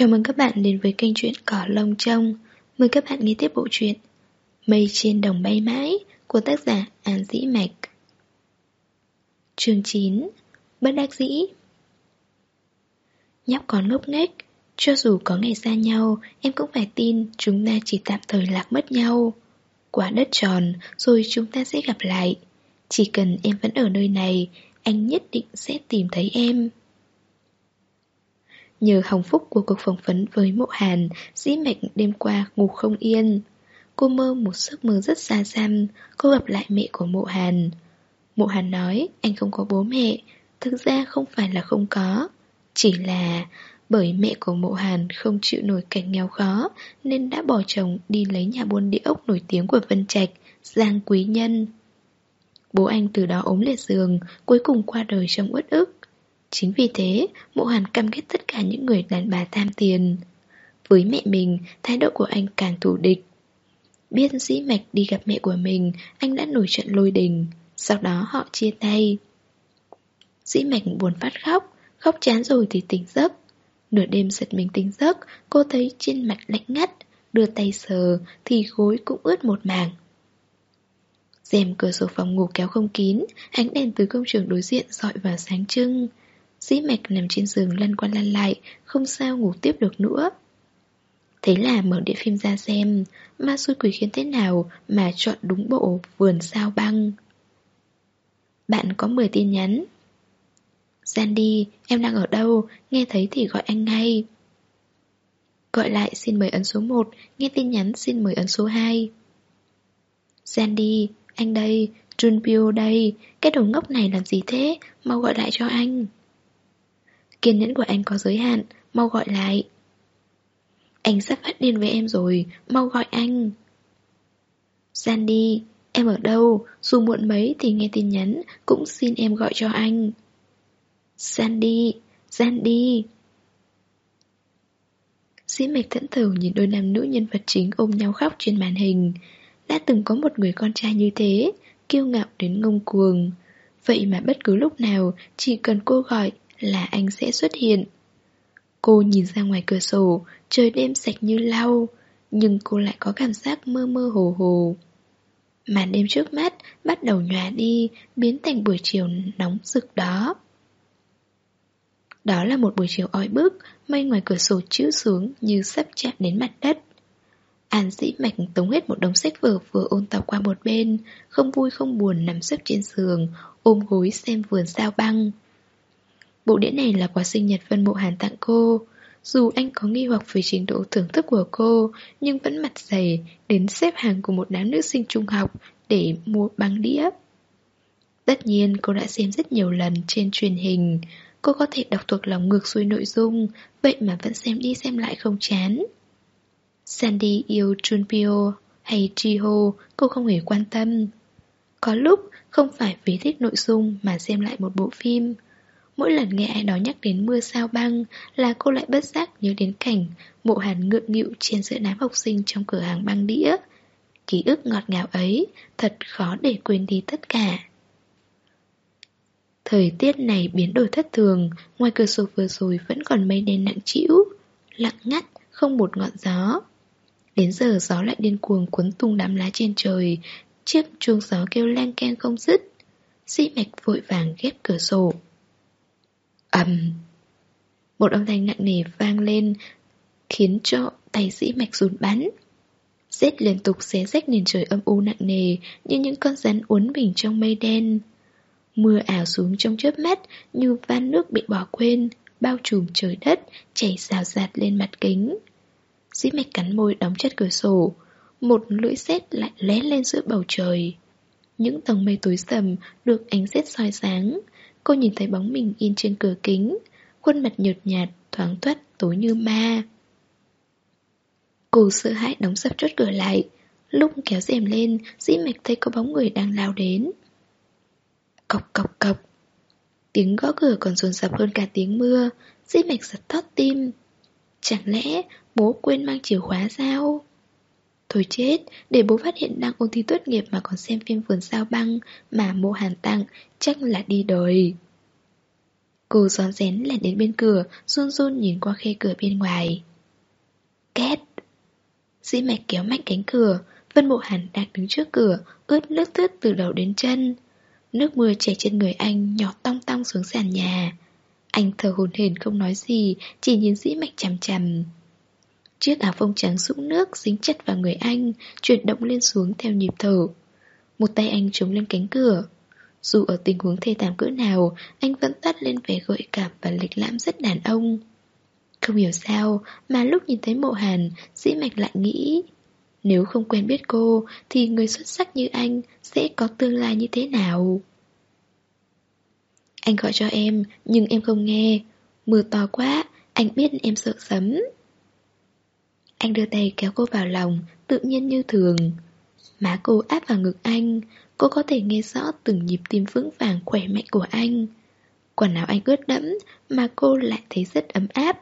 Chào mừng các bạn đến với kênh truyện Cỏ Lông Trông. Mời các bạn nghe tiếp bộ truyện Mây trên đồng bay mãi của tác giả An Dĩ Mạch. Chương 9 Bất đắc dĩ. Nhóc con ngốc nghếch, Cho dù có ngày xa nhau, Em cũng phải tin chúng ta chỉ tạm thời lạc mất nhau. Quả đất tròn, Rồi chúng ta sẽ gặp lại. Chỉ cần em vẫn ở nơi này, Anh nhất định sẽ tìm thấy em. Nhờ hồng phúc của cuộc phỏng vấn với mộ hàn, dĩ mạch đêm qua ngủ không yên. Cô mơ một giấc mơ rất xa xăm, cô gặp lại mẹ của mộ hàn. Mộ hàn nói anh không có bố mẹ, thực ra không phải là không có. Chỉ là bởi mẹ của mộ hàn không chịu nổi cảnh nghèo khó nên đã bỏ chồng đi lấy nhà buôn địa ốc nổi tiếng của Vân Trạch, Giang Quý Nhân. Bố anh từ đó ốm liệt giường, cuối cùng qua đời trong uất ức. Chính vì thế, mộ hàn căm ghét tất cả những người đàn bà tham tiền. Với mẹ mình, thái độ của anh càng thù địch. Biết dĩ mạch đi gặp mẹ của mình, anh đã nổi trận lôi đình. Sau đó họ chia tay. Dĩ mạch buồn phát khóc, khóc chán rồi thì tỉnh giấc. Nửa đêm giật mình tỉnh giấc, cô thấy trên mặt lạnh ngắt, đưa tay sờ thì gối cũng ướt một mảng. rèm cửa sổ phòng ngủ kéo không kín, ánh đèn từ công trường đối diện dọi vào sáng trưng. Dĩ mạch nằm trên giường lăn qua lăn lại Không sao ngủ tiếp được nữa. Thế là mở điện phim ra xem Ma xui quỷ khiến thế nào Mà chọn đúng bộ vườn sao băng. Bạn có 10 tin nhắn. Sandy, em đang ở đâu? Nghe thấy thì gọi anh ngay. Gọi lại xin mời ấn số 1 Nghe tin nhắn xin mời ấn số 2 Sandy, anh đây Junpyo đây Cái đồ ngốc này làm gì thế? Mau gọi lại cho anh. Kiên nhẫn của anh có giới hạn, Mau gọi lại. Anh sắp phát điên với em rồi, Mau gọi anh. Sandy Em ở đâu? Dù muộn mấy thì nghe tin nhắn, Cũng xin em gọi cho anh. Sandy Sandy Sĩ mạch thẫn thờ nhìn đôi nam nữ nhân vật chính ôm nhau khóc trên màn hình. Đã từng có một người con trai như thế, Kiêu ngạo đến ngông cuồng. Vậy mà bất cứ lúc nào, Chỉ cần cô gọi là anh sẽ xuất hiện. Cô nhìn ra ngoài cửa sổ, trời đêm sạch như lau, nhưng cô lại có cảm giác mơ mơ hồ hồ. Màn đêm trước mắt bắt đầu nhòa đi, biến thành buổi chiều nóng rực đó. Đó là một buổi chiều oi bức, mây ngoài cửa sổ chữ xuống như sắp chạm đến mặt đất. An dĩ mạch tống hết một đống sách vở vừa ôn tập qua một bên, không vui không buồn nằm sấp trên giường, ôm gối xem vườn sao băng. Bộ đĩa này là quà sinh nhật Vân Mộ Hàn tặng cô. Dù anh có nghi hoặc về trình độ thưởng thức của cô, Nhưng vẫn mặt dày Đến xếp hàng của một đám nữ sinh trung học Để mua băng đĩa. Tất nhiên, cô đã xem rất nhiều lần trên truyền hình. Cô có thể đọc thuộc lòng ngược xuôi nội dung, Vậy mà vẫn xem đi xem lại không chán. Sandy yêu Junpyo hay Jiho, Cô không hề quan tâm. Có lúc không phải vì thích nội dung mà xem lại một bộ phim. Mỗi lần nghe ai đó nhắc đến mưa sao băng là cô lại bất giác nhớ đến cảnh mộ hàn ngượng nghịu trên giữa đám học sinh trong cửa hàng băng đĩa. Ký ức ngọt ngào ấy thật khó để quên đi tất cả. Thời tiết này biến đổi thất thường, ngoài cửa sổ vừa rồi vẫn còn mây đen nặng trĩu, lặng ngắt, không một ngọn gió. Đến giờ gió lại điên cuồng cuốn tung đám lá trên trời, chiếc chuông gió kêu len keng không dứt. Sĩ mạch vội vàng ghép cửa sổ ầm. Một âm thanh nặng nề vang lên, Khiến cho tay dĩ mạch run bắn. Rết liên tục xé rách nền trời âm u nặng nề Như những con rắn uốn mình trong mây đen. Mưa ảo xuống trong chớp mắt Như van nước bị bỏ quên, Bao trùm trời đất, Chảy xào rạt lên mặt kính. Dĩ mạch cắn môi đóng chặt cửa sổ, Một lưỡi sét lại lé lên giữa bầu trời. Những tầng mây tối sầm Được ánh sét soi sáng Cô nhìn thấy bóng mình in trên cửa kính. Khuôn mặt nhợt nhạt, thoáng thoát, tối như ma. Cô sợ hãi đóng sập chốt cửa lại. Lúc kéo rèm lên Dĩ mạch thấy có bóng người đang lao đến. Cọc cọc cọc Tiếng gõ cửa còn dồn dập hơn cả tiếng mưa. Dĩ mạch giật thót tim. Chẳng lẽ bố quên mang chìa khóa sao? Thôi chết, để bố phát hiện đang ôn thi tốt nghiệp mà còn xem phim vườn sao băng mà mô hàn tặng, chắc là đi đời. Cô gión rén lẻn đến bên cửa, run run nhìn qua khe cửa bên ngoài. Két Dĩ mạch kéo mạnh cánh cửa Vân Mộ Hàn đang đứng trước cửa Ướt nước thướt từ đầu đến chân Nước mưa chảy trên người anh Nhỏ tong tong xuống sàn nhà Anh thở hồn hển không nói gì Chỉ nhìn dĩ mạch chằm chằm Chiếc áo phông trắng sũng nước dính chặt vào người anh, Chuyển động lên xuống theo nhịp thở. Một tay anh chống lên cánh cửa. Dù ở tình huống thê thảm cỡ nào, Anh vẫn tắt lên vẻ gợi cảm và lịch lãm rất đàn ông. Không hiểu sao, Mà lúc nhìn thấy mộ hàn, Dĩ mạch lại nghĩ, Nếu không quen biết cô, Thì người xuất sắc như anh Sẽ có tương lai như thế nào? Anh gọi cho em, Nhưng em không nghe. Mưa to quá, Anh biết em sợ sấm anh đưa tay kéo cô vào lòng, tự nhiên như thường. Má cô áp vào ngực anh, cô có thể nghe rõ từng nhịp tim vững vàng khỏe mạnh của anh. Quần áo anh ướt đẫm mà cô lại thấy rất ấm áp.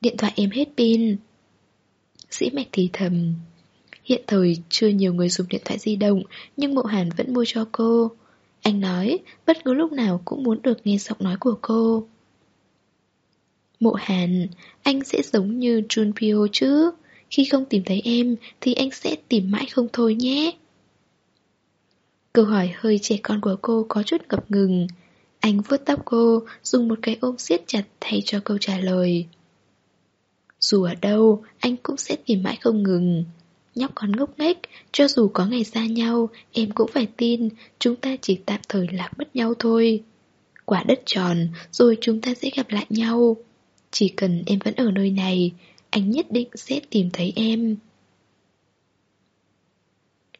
Điện thoại em hết pin. Sĩ mạch thì thầm. Hiện thời chưa nhiều người dùng điện thoại di động, nhưng mộ hàn vẫn mua cho cô. Anh nói, bất cứ lúc nào cũng muốn được nghe giọng nói của cô. Mộ Hàn, anh sẽ giống như Junpyo chứ. Khi không tìm thấy em thì anh sẽ tìm mãi không thôi nhé. Câu hỏi hơi trẻ con của cô có chút ngập ngừng. Anh vuốt tóc cô, dùng một cái ôm siết chặt thay cho câu trả lời. Dù ở đâu, anh cũng sẽ tìm mãi không ngừng. Nhóc con ngốc nghếch, cho dù có ngày xa nhau, em cũng phải tin Chúng ta chỉ tạm thời lạc mất nhau thôi. Quả đất tròn, rồi chúng ta sẽ gặp lại nhau chỉ cần em vẫn ở nơi này, anh nhất định sẽ tìm thấy em.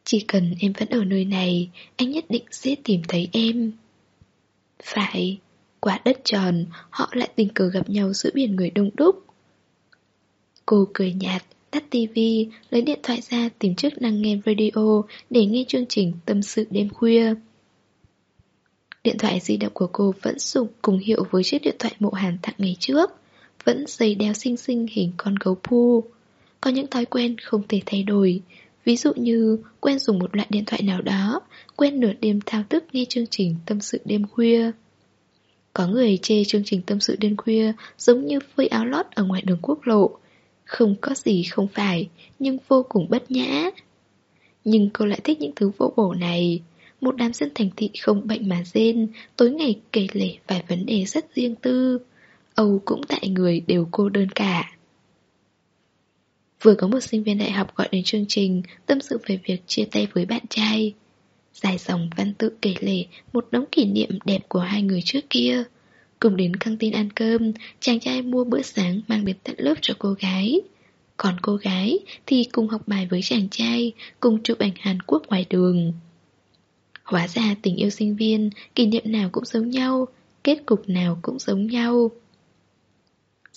Chỉ cần em vẫn ở nơi này, anh nhất định sẽ tìm thấy em. Phải, quả đất tròn, họ lại tình cờ gặp nhau giữa biển người đông đúc. Cô cười nhạt, tắt tivi, lấy điện thoại ra tìm chức năng nghe radio để nghe chương trình tâm sự đêm khuya. Điện thoại di động của cô vẫn dùng cùng hiệu với chiếc điện thoại mộ hàn tặng ngày trước vẫn dây đeo xinh xinh hình con gấu pu. Có những thói quen không thể thay đổi, ví dụ như quen dùng một loại điện thoại nào đó, quen nửa đêm thao thức nghe chương trình tâm sự đêm khuya. Có người chê chương trình tâm sự đêm khuya giống như phơi áo lót ở ngoài đường quốc lộ. Không có gì không phải, nhưng vô cùng bất nhã. Nhưng cô lại thích những thứ vô bổ này. Một đám dân thành thị không bệnh mà rên, tối ngày kể lể vài vấn đề rất riêng tư. Âu cũng tại người đều cô đơn cả. Vừa có một sinh viên đại học gọi đến chương trình tâm sự về việc chia tay với bạn trai. Dài dòng văn tự kể lể một đống kỷ niệm đẹp của hai người trước kia. Cùng đến căng tin ăn cơm, chàng trai mua bữa sáng mang đến tận lớp cho cô gái. Còn cô gái thì cùng học bài với chàng trai, cùng chụp ảnh Hàn Quốc ngoài đường. Hóa ra tình yêu sinh viên, kỷ niệm nào cũng giống nhau, kết cục nào cũng giống nhau.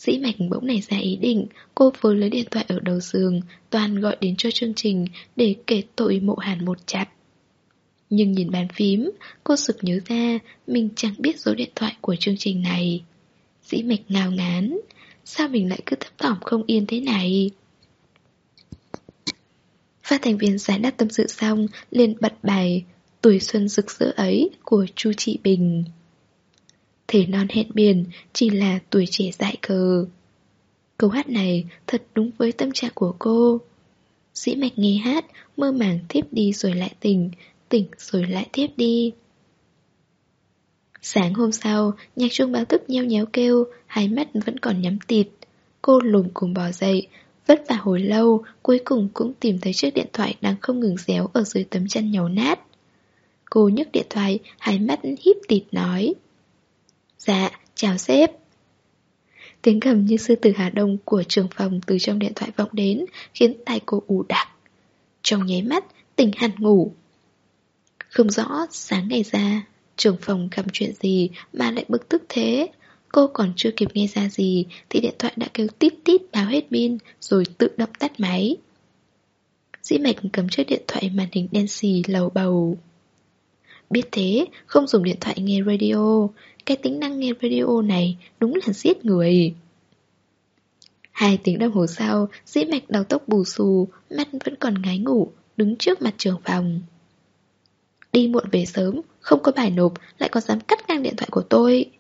Dĩ mạch bỗng nảy ra ý định, Cô vừa lấy điện thoại ở đầu giường, Toàn gọi đến cho chương trình Để kể tội mộ hàn một chặt. Nhưng nhìn bàn phím, Cô sực nhớ ra Mình chẳng biết số điện thoại của chương trình này. Dĩ mạch ngào ngán, Sao mình lại cứ thấp thỏm không yên thế này? Phát thành viên giải đáp tâm sự xong, liền bật bài, Tuổi xuân rực rỡ ấy của Chu Trị Bình. Thể non hẹn biển chỉ là tuổi trẻ dại khờ Câu hát này thật đúng với tâm trạng của cô. Dĩ mạch nghe hát, mơ màng tiếp đi rồi lại tỉnh, tỉnh rồi lại tiếp đi. Sáng hôm sau, nhạc trung báo thức nheo nhéo kêu, hai mắt vẫn còn nhắm tịt. Cô lùm cùng bò dậy, vất vả hồi lâu, cuối cùng cũng tìm thấy chiếc điện thoại đang không ngừng réo ở dưới tấm chân nhầu nát. Cô nhấc điện thoại, hai mắt híp tịt nói. Dạ, chào sếp. Tiếng gầm như sư tử Hà Đông của trưởng phòng từ trong điện thoại vọng đến khiến tay cô ù đặc. Trong nháy mắt, tỉnh hẳn ngủ. Không rõ sáng ngày ra, trưởng phòng gặp chuyện gì mà lại bực tức thế. Cô còn chưa kịp nghe ra gì thì điện thoại đã kêu tít tít báo hết pin rồi tự động tắt máy. Dĩ mạch cầm chiếc điện thoại màn hình đen xì lầu bầu. Biết thế, không dùng điện thoại nghe radio, cái tính năng nghe radio này đúng là giết người. Hai tiếng đồng hồ sau, dĩ mạch đầu tóc bù xù, mắt vẫn còn ngái ngủ, đứng trước mặt trường phòng. Đi muộn về sớm, không có bài nộp, lại còn dám cắt ngang điện thoại của tôi.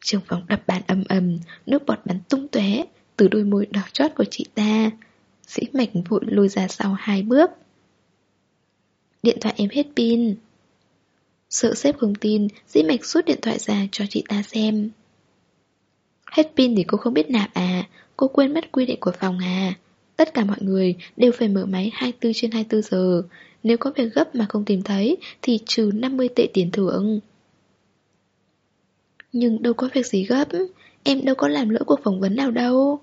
Trường phòng đập bàn ầm ầm, nước bọt bắn tung tóe, từ đôi môi đỏ chót của chị ta. Dĩ mạch vội lùi ra sau hai bước. Điện thoại em hết pin. Sợ sếp không tin, dĩ mạch rút điện thoại ra cho chị ta xem. Hết pin thì cô không biết nạp à, cô quên mất quy định của phòng à. Tất cả mọi người đều phải mở máy 24 trên 24 giờ. Nếu có việc gấp mà không tìm thấy thì trừ 50 tệ tiền thưởng. Nhưng đâu có việc gì gấp, em đâu có làm lỡ cuộc phỏng vấn nào đâu.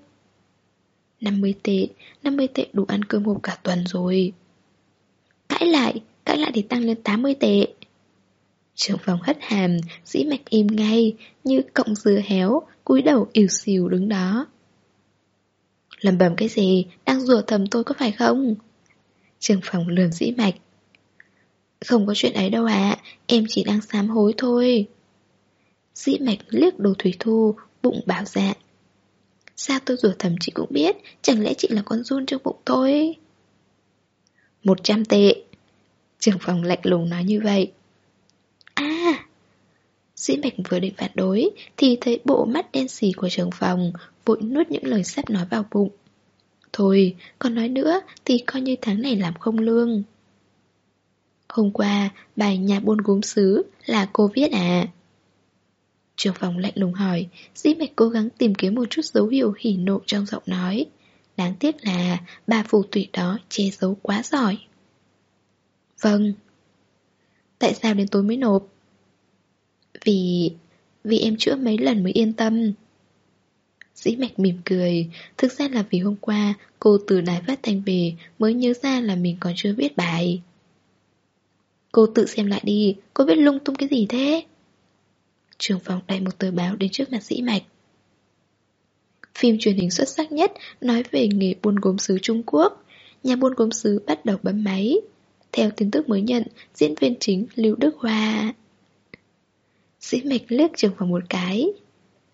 50 tệ, 50 tệ đủ ăn cơm hộp cả tuần rồi. Cãi lại, cãi lại thì tăng lên 80 tệ. Trưởng phòng hất hàm, dĩ mạch im ngay, như cọng dừa héo, cúi đầu ỉu xìu đứng đó. Lầm bầm cái gì, đang rủa thầm tôi có phải không? Trường phòng lườm dĩ mạch. Không có chuyện ấy đâu ạ, em chỉ đang sám hối thôi. Dĩ mạch liếc đồ thủy thu, bụng bảo dạ. Sao tôi rủa thầm chị cũng biết, chẳng lẽ chị là con run trong bụng tôi? Một trăm tệ. Trường phòng lạnh lùng nói như vậy. À! Dĩ mạch vừa định phản đối, thì thấy bộ mắt đen xì của trường phòng, vội nuốt những lời sắp nói vào bụng. Thôi, còn nói nữa thì coi như tháng này làm không lương. Hôm qua, bài nhà buôn gốm xứ là cô viết à? Trường phòng lạnh lùng hỏi, dĩ mạch cố gắng tìm kiếm một chút dấu hiệu hỉ nộ trong giọng nói. Đáng tiếc là bà phù tụy đó che giấu quá giỏi. Vâng. Tại sao đến tối mới nộp? Vì... vì em chữa mấy lần mới yên tâm. Dĩ mạch mỉm cười. Thực ra là vì hôm qua, Cô từ đài phát thanh về Mới nhớ ra là mình còn chưa viết bài. Cô tự xem lại đi, Cô viết lung tung cái gì thế? Trường phòng đẩy một tờ báo đến trước mặt dĩ mạch. Phim truyền hình xuất sắc nhất Nói về nghề buôn gốm sứ Trung Quốc. Nhà buôn gốm sứ bắt đầu bấm máy. Theo tin tức mới nhận Diễn viên chính Lưu Đức Hoa sĩ mạch liếc trường phòng một cái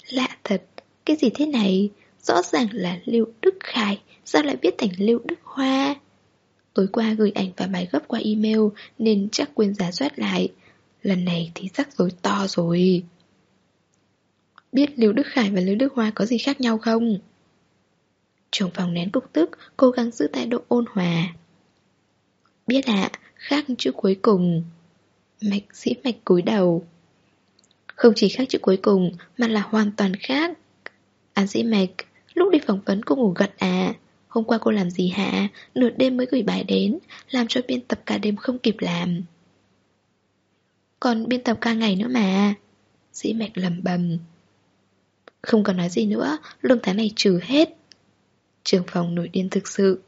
Lạ thật cái gì thế này? Rõ ràng là Lưu Đức Khải, sao lại biết thành Lưu Đức Hoa? Tối qua gửi ảnh và bài gấp qua email nên chắc quên giả soát lại. Lần này thì rắc rối to rồi. Biết Lưu Đức Khải và Lưu Đức Hoa có gì khác nhau không? Trưởng phòng nén cục tức, cố gắng giữ thái độ ôn hòa. Biết ạ, khác chữ cuối cùng. Mạch sĩ mạch cúi đầu. Không chỉ khác chữ cuối cùng, mà là hoàn toàn khác. An sĩ mạch, lúc đi phỏng vấn cô ngủ gật à Hôm qua cô làm gì hả? Nửa đêm mới gửi bài đến Làm cho biên tập cả đêm không kịp làm Còn biên tập ca ngày nữa mà sĩ mạch lầm bầm Không còn nói gì nữa Lương tháng này trừ hết Trường phòng nổi điên thực sự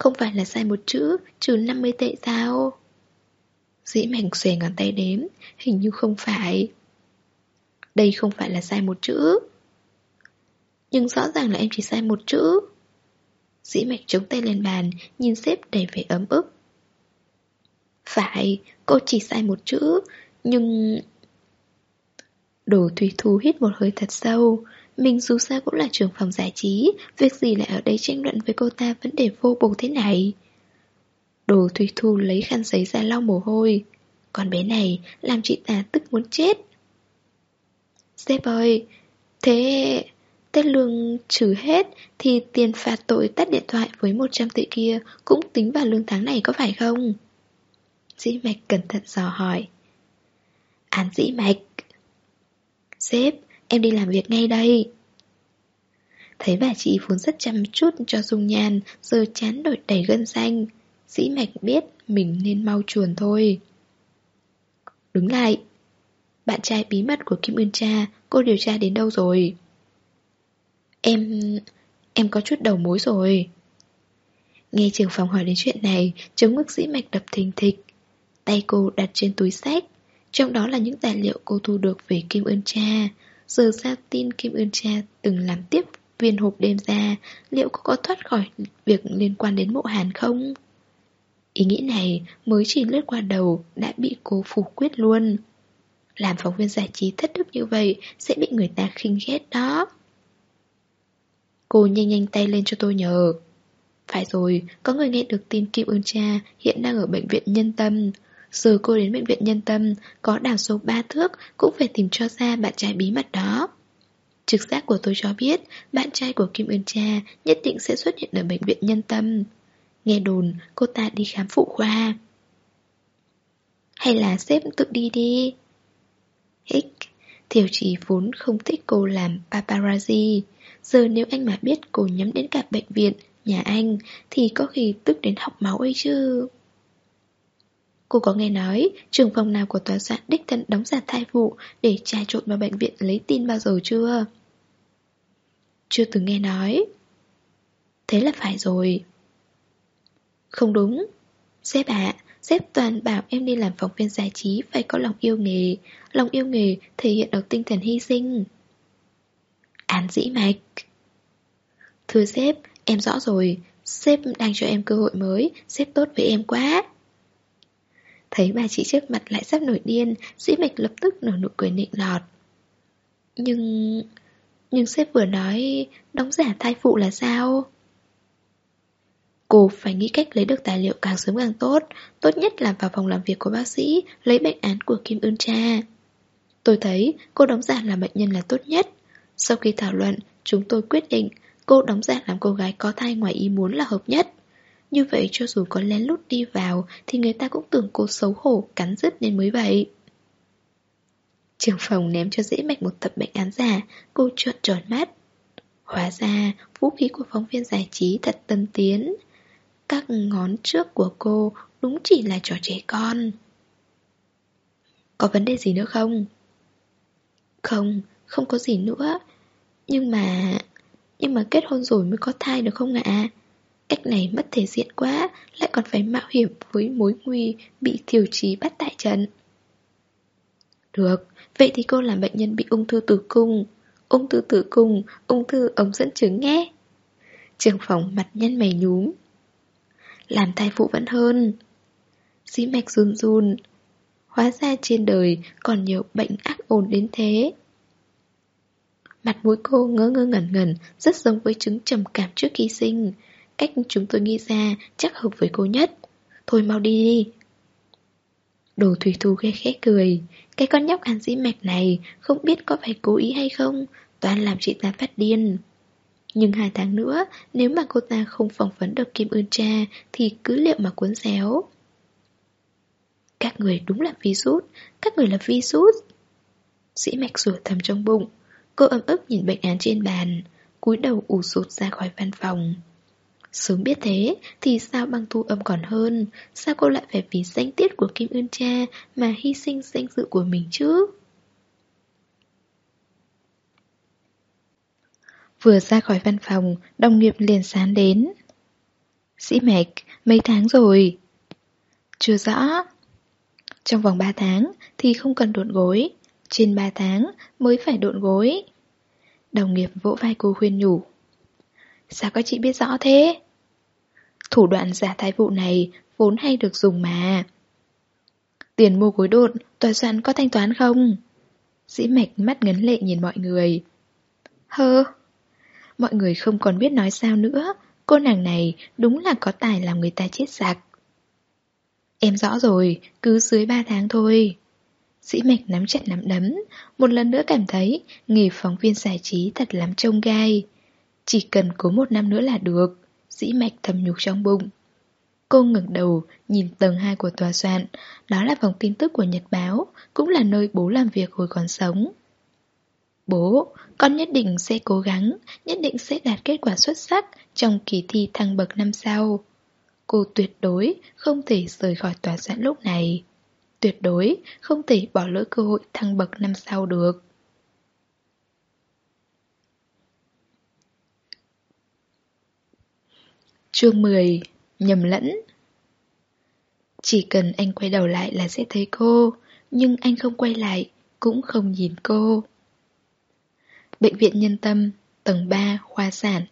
không phải là sai một chữ, Trừ 50 tệ sao? Dĩ mạch xòe ngón tay đếm, Hình như không phải. Đây không phải là sai một chữ. Nhưng rõ ràng là em chỉ sai một chữ. Dĩ mạch chống tay lên bàn, Nhìn sếp đầy vẻ ấm ức. Phải, Cô chỉ sai một chữ, Nhưng Đồ Thủy Thu hít một hơi thật sâu. Mình dù sao cũng là trường phòng giải trí Việc gì lại ở đây tranh luận với cô ta Vấn đề vô bổ thế này Đồ Thủy Thu lấy khăn giấy ra lau mồ hôi Còn bé này Làm chị ta tức muốn chết Sếp ơi Thế... Tết lương trừ hết thì tiền phạt tội tắt điện thoại với 100 tệ kia cũng tính vào lương tháng này có phải không? Dĩ mạch cẩn thận dò hỏi. Án dĩ mạch. Sếp, em đi làm việc ngay đây. Thấy bà chị vốn rất chăm chút cho dung nhan, giờ chán đổi đầy gân xanh. Dĩ mạch biết mình nên mau chuồn thôi. Đứng lại. Bạn trai bí mật của Kim Ưn Cha, cô điều tra đến đâu rồi? Em... em có chút đầu mối rồi Nghe trường phòng hỏi đến chuyện này Chống ngực dĩ mạch đập thình thịch Tay cô đặt trên túi sách Trong đó là những tài liệu cô thu được về Kim Ưn Cha Giờ ra tin Kim Ưn Cha từng làm tiếp viên hộp đêm ra Liệu cô có thoát khỏi việc liên quan đến mộ hàn không? Ý nghĩ này mới chỉ lướt qua đầu đã bị cô phủ quyết luôn. Làm phóng viên giải trí thất đức như vậy sẽ bị người ta khinh ghét đó. Cô nhanh nhanh tay lên cho tôi nhờ. Phải rồi, có người nghe được tin Kim Ưn Cha hiện đang ở bệnh viện nhân tâm rồi cô đến bệnh viện nhân tâm, Có đảo số 3 thước, Cũng phải tìm cho ra bạn trai bí mật đó. Trực giác của tôi cho biết, Bạn trai của Kim Ưn Cha Nhất định sẽ xuất hiện ở bệnh viện nhân tâm. Nghe đồn, cô ta đi khám phụ khoa. Hay là sếp tự đi đi. Hích Thiều chỉ vốn không thích cô làm paparazzi. Giờ nếu anh mà biết cô nhắm đến cả bệnh viện, Nhà anh, Thì có khi tức đến học máu ấy chứ. Cô có nghe nói trường phòng nào của tòa soạn đích thân đóng giả thai vụ để trà trộn vào bệnh viện lấy tin bao giờ chưa? Chưa từng nghe nói. Thế là phải rồi. Không đúng. Sếp ạ, sếp toàn bảo em đi làm phóng viên giải trí phải có lòng yêu nghề. Lòng yêu nghề thể hiện ở tinh thần hy sinh. Án dĩ mạch. Thưa sếp, em rõ rồi. Sếp đang cho em cơ hội mới, sếp tốt với em quá. Thấy bà chị trước mặt lại sắp nổi điên Dĩ mạch lập tức nở nụ cười nịnh nọt. Nhưng... Nhưng sếp vừa nói, Đóng giả thai phụ là sao? Cô phải nghĩ cách lấy được tài liệu càng sớm càng tốt Tốt nhất là vào phòng làm việc của bác sĩ, Lấy bệnh án của Kim Ưn Cha. Tôi thấy cô đóng giả làm bệnh nhân là tốt nhất. Sau khi thảo luận, Chúng tôi quyết định Cô đóng giả làm cô gái có thai ngoài ý muốn là hợp nhất như vậy cho dù có lén lút đi vào Thì người ta cũng tưởng cô xấu hổ Cắn rứt nên mới vậy. Trường phòng ném cho dễ mạch một tập bệnh án giả Cô trợn tròn mắt. Hóa ra vũ khí của phóng viên giải trí thật tân tiến. Các ngón trước của cô đúng chỉ là trò trẻ con. Có vấn đề gì nữa không? Không, không có gì nữa. Nhưng mà... Nhưng mà kết hôn rồi mới có thai được không ạ? Cách này mất thể diện quá, Lại còn phải mạo hiểm với mối nguy Bị thiểu trí bắt tại trận Được, Vậy thì cô làm bệnh nhân bị ung thư tử cung. Ung thư tử cung, Ung thư ống dẫn trứng nghe Trường phòng mặt nhân mày nhúm. Làm thai phụ vẫn hơn. Dĩ mạch run run. Hóa ra trên đời còn nhiều bệnh ác ồn đến thế. Mặt mũi cô ngơ ngơ ngẩn ngẩn, Rất giống với chứng trầm cảm trước khi sinh. Cách chúng tôi nghĩ ra chắc hợp với cô nhất. Thôi mau đi đi. Đồ thủy thù ghê khẽ cười. Cái con nhóc ăn dĩ mạch này Không biết có phải cố ý hay không, Toàn làm chị ta phát điên. Nhưng hai tháng nữa, Nếu mà cô ta không phỏng vấn được Kim Ưn Cha, Thì cứ liệu mà cuốn xéo. Các người đúng là virus Các người là virus Dĩ mạch rủa thầm trong bụng. Cô ấm ức nhìn bệnh án trên bàn, cúi đầu ủ sụt ra khỏi văn phòng. Sớm biết thế, thì sao băng thu âm còn hơn? Sao cô lại phải vì danh tiết của Kim Ưn Cha Mà hy sinh danh dự của mình chứ? Vừa ra khỏi văn phòng, Đồng nghiệp liền sán đến. Sĩ mạch, Mấy tháng rồi? Chưa rõ. Trong vòng 3 tháng Thì không cần độn gối. Trên 3 tháng mới phải độn gối. Đồng nghiệp vỗ vai cô khuyên nhủ. Sao các chị biết rõ thế? Thủ đoạn giả thai vụ này vốn hay được dùng mà. Tiền mua gối đột, tòa soạn có thanh toán không? Dĩ mạch mắt ngấn lệ nhìn mọi người. Hơ! Mọi người không còn biết nói sao nữa, cô nàng này đúng là có tài làm người ta chết sặc. Em rõ rồi, cứ dưới 3 tháng thôi. Dĩ mạch nắm chặt nắm đấm, một lần nữa cảm thấy nghề phóng viên giải trí thật lắm trông gai. Chỉ cần cố một năm nữa là được. Dĩ mạch thầm nhục trong bụng. Cô ngẩng đầu nhìn tầng 2 của tòa soạn. Đó là phòng tin tức của Nhật Báo Cũng là nơi bố làm việc hồi còn sống. Bố, con nhất định sẽ cố gắng Nhất định sẽ đạt kết quả xuất sắc Trong kỳ thi thăng bậc năm sau. Cô tuyệt đối không thể rời khỏi tòa soạn lúc này. Tuyệt đối không thể bỏ lỡ cơ hội thăng bậc năm sau được. Chương 10 Nhầm lẫn. Chỉ cần anh quay đầu lại là sẽ thấy cô Nhưng anh không quay lại Cũng không nhìn cô. Bệnh viện nhân tâm Tầng 3 khoa sản.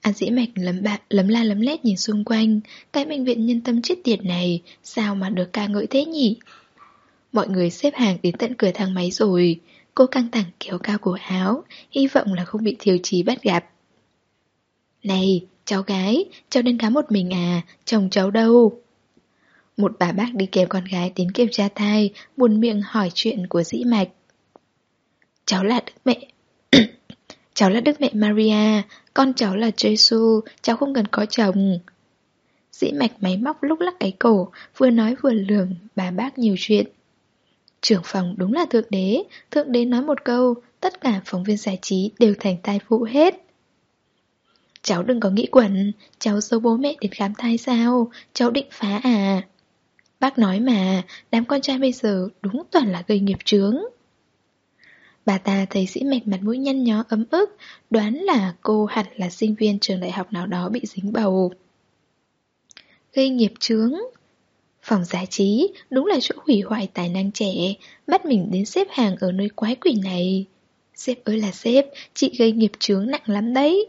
An dĩ mạch lấm, bạ, lấm la lấm lét nhìn xung quanh Cái bệnh viện nhân tâm chết tiệt này Sao mà được ca ngợi thế nhỉ? Mọi người xếp hàng đến tận cửa thang máy rồi Cô căng thẳng kéo cao cổ áo Hy vọng là không bị thiếu trí bắt gặp. Này Cháu gái, cháu đến khám một mình à, chồng cháu đâu? Một bà bác đi kèm con gái đến kiểm tra thai, buồn miệng hỏi chuyện của dĩ mạch. Cháu là đức mẹ. Cháu là Đức Mẹ Maria, con cháu là Jesus, cháu không cần có chồng. Dĩ mạch máy móc lúc lắc cái cổ, vừa nói vừa lường, bà bác nhiều chuyện. Trưởng phòng đúng là thượng đế, thượng đế nói một câu, tất cả phóng viên giải trí đều thành tai phụ hết. Cháu đừng có nghĩ quẩn, cháu giấu bố mẹ đến khám thai sao, cháu định phá à. Bác nói mà, đám con trai bây giờ đúng toàn là gây nghiệp chướng. Bà ta thấy sĩ mạch mặt mũi nhăn nhó ấm ức, đoán là cô hẳn là sinh viên trường đại học nào đó bị dính bầu. Gây nghiệp chướng Phòng giải trí đúng là chỗ hủy hoại tài năng trẻ, bắt mình đến xếp hàng ở nơi quái quỷ này. Sếp ơi là sếp, chị gây nghiệp chướng nặng lắm đấy.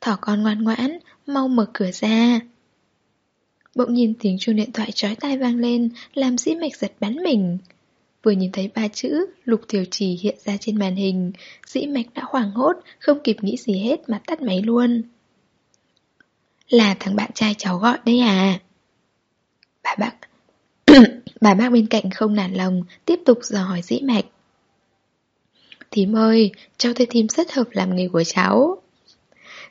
Thỏ con ngoan ngoãn, mau mở cửa ra. Bỗng nhìn tiếng chuông điện thoại trói tai vang lên, làm dĩ mạch giật bắn mình. Vừa nhìn thấy ba chữ Lục Tiểu Trì hiện ra trên màn hình, dĩ mạch đã hoảng hốt, không kịp nghĩ gì hết mà tắt máy luôn. Là thằng bạn trai cháu gọi đấy à? Bà bác... bà bác bên cạnh không nản lòng, tiếp tục dò hỏi dĩ mạch. Thím ơi, cháu thấy thím rất hợp làm nghề của cháu.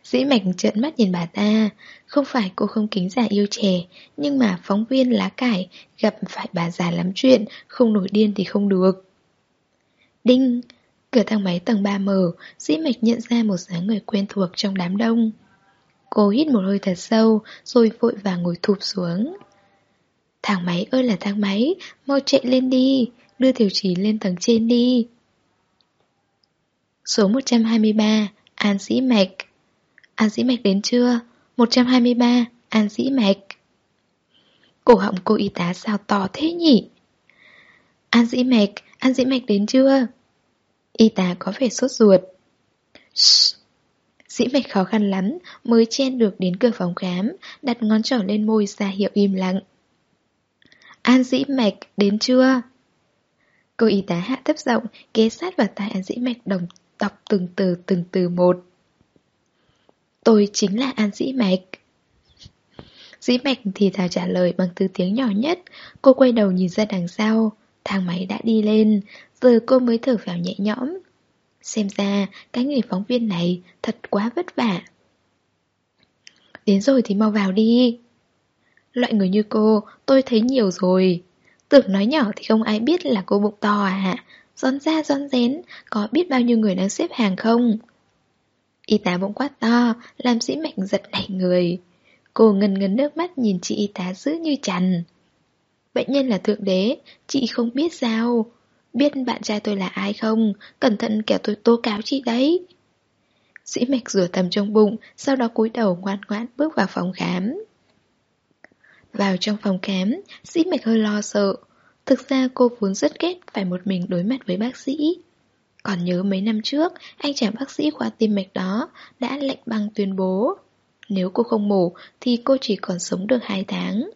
Dĩ mạch trợn mắt nhìn bà ta. Không phải cô không kính già yêu trẻ, Nhưng mà phóng viên lá cải Gặp phải bà già lắm chuyện, Không nổi điên thì không được. Đinh, Cửa thang máy tầng 3 mở, Dĩ mạch nhận ra một dáng người quen thuộc trong đám đông. Cô hít một hơi thật sâu, Rồi vội vàng ngồi thụp xuống. Thang máy ơi là thang máy, Mau chạy lên đi, Đưa tiểu trí lên tầng trên đi. Số 123 An Dĩ Mạch. An Dĩ Mạch đến chưa? 123, An Dĩ Mạch. Cổ họng cô y tá sao to thế nhỉ? An Dĩ Mạch, An Dĩ Mạch đến chưa? Y tá có vẻ sốt ruột. Shh. Dĩ Mạch khó khăn lắm mới chen được đến cửa phòng khám, đặt ngón trỏ lên môi ra hiệu im lặng. An Dĩ Mạch đến chưa? Cô y tá hạ thấp giọng, ghé sát vào tai An Dĩ Mạch đồng đọc từng từ từng từ một. Tôi chính là An Dĩ Mạch. Dĩ Mạch thì thào trả lời bằng từ tiếng nhỏ nhất. Cô quay đầu nhìn ra đằng sau. Thang máy đã đi lên. Giờ cô mới thở vào nhẹ nhõm. Xem ra, cái người phóng viên này Thật quá vất vả. Đến rồi thì mau vào đi. Loại người như cô, Tôi thấy nhiều rồi. Tưởng nói nhỏ thì không ai biết là cô bụng to à. Giòn ra giòn rén, Có biết bao nhiêu người đang xếp hàng không? Y tá bỗng quát to, làm dĩ mạnh giật nảy người. Cô ngần ngấn nước mắt nhìn chị y tá giữ như chằn. Bệnh nhân là thượng đế, chị không biết sao. Biết bạn trai tôi là ai không, cẩn thận kẻo tôi tố cáo chị đấy. Dĩ mạch rửa tầm trong bụng, sau đó cúi đầu ngoan ngoãn bước vào phòng khám. Vào trong phòng khám, dĩ mạch hơi lo sợ. Thực ra cô vốn rất ghét phải một mình đối mặt với bác sĩ. Còn nhớ mấy năm trước, anh chàng bác sĩ khoa tim mạch đó đã lệnh băng tuyên bố Nếu cô không mổ thì cô chỉ còn sống được 2 tháng.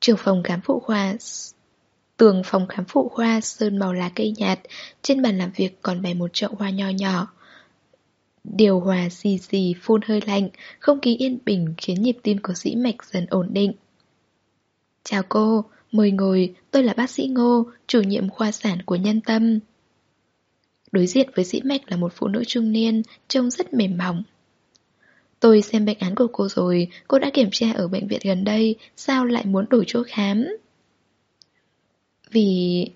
Trường phòng khám phụ khoa Tường phòng khám phụ khoa sơn màu lá cây nhạt Trên bàn làm việc còn bày một chậu hoa nho nhỏ. Điều hòa xì xì phun hơi lạnh Không khí yên bình khiến nhịp tim của sĩ mạch dần ổn định. Chào cô, mời ngồi, tôi là bác sĩ Ngô, chủ nhiệm khoa sản của nhân tâm. Đối diện với dĩ mạch là một phụ nữ trung niên, trông rất mềm mỏng. Tôi xem bệnh án của cô rồi, cô đã kiểm tra ở bệnh viện gần đây, sao lại muốn đổi chỗ khám? Vì...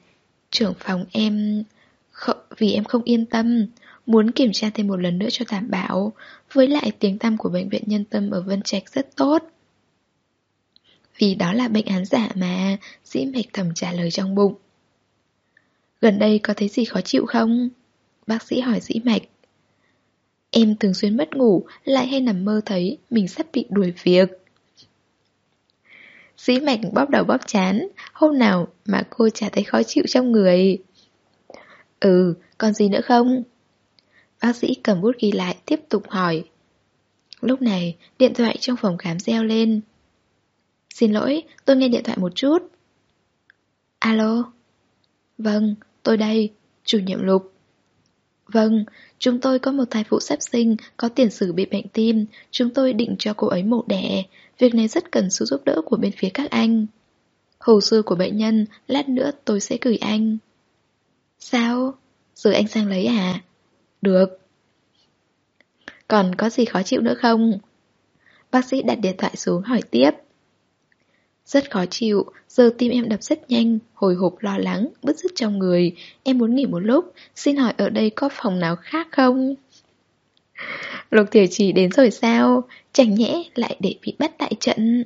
trưởng phòng em... Kh... vì em không yên tâm, muốn kiểm tra thêm một lần nữa cho đảm bảo, với lại tiếng tăm của bệnh viện nhân tâm ở Vân Trạch rất tốt. Vì đó là bệnh án giả mà, dĩ mạch thầm trả lời trong bụng. Gần đây có thấy gì khó chịu không? Bác sĩ hỏi dĩ mạch. Em thường xuyên mất ngủ Lại hay nằm mơ thấy Mình sắp bị đuổi việc. Dĩ mạch bóp đầu bóp chán Hôm nào mà cô chả thấy khó chịu trong người. Ừ, còn gì nữa không? Bác sĩ cầm bút ghi lại Tiếp tục hỏi. Lúc này, điện thoại trong phòng khám reo lên. Xin lỗi, tôi nghe điện thoại một chút. Alo? Vâng, tôi đây, chủ nhiệm Lục. Vâng, chúng tôi có một thai phụ sắp sinh, có tiền sử bị bệnh tim, chúng tôi định cho cô ấy mổ đẻ. Việc này rất cần sự giúp đỡ của bên phía các anh. Hồ sơ của bệnh nhân, lát nữa tôi sẽ gửi anh. Sao? Giờ anh sang lấy à? Được. Còn có gì khó chịu nữa không? Bác sĩ đặt điện thoại xuống hỏi tiếp. Rất khó chịu, giờ tim em đập rất nhanh, hồi hộp lo lắng, bứt rứt trong người. Em muốn nghỉ một lúc, xin hỏi ở đây có phòng nào khác không? Lục tiểu chỉ đến rồi sao? Chẳng nhẽ lại để bị bắt tại trận.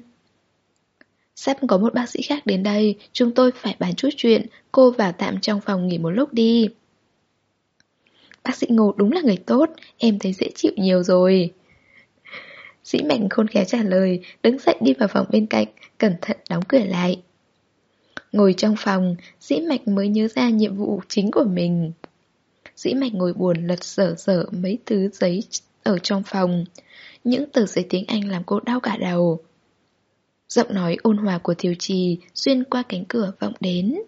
Sắp có một bác sĩ khác đến đây, chúng tôi phải bàn chút chuyện, cô vào tạm trong phòng nghỉ một lúc đi. Bác sĩ Ngô đúng là người tốt, em thấy dễ chịu nhiều rồi. Sĩ Mạnh khôn khéo trả lời, đứng dậy đi vào phòng bên cạnh, cẩn thận đóng cửa lại. Ngồi trong phòng, Dĩ Mạch mới nhớ ra nhiệm vụ chính của mình. Dĩ Mạch ngồi buồn lật dở dở mấy thứ giấy ở trong phòng. Những tờ giấy tiếng Anh làm cô đau cả đầu. Giọng nói ôn hòa của Thiều Trì xuyên qua cánh cửa vọng đến.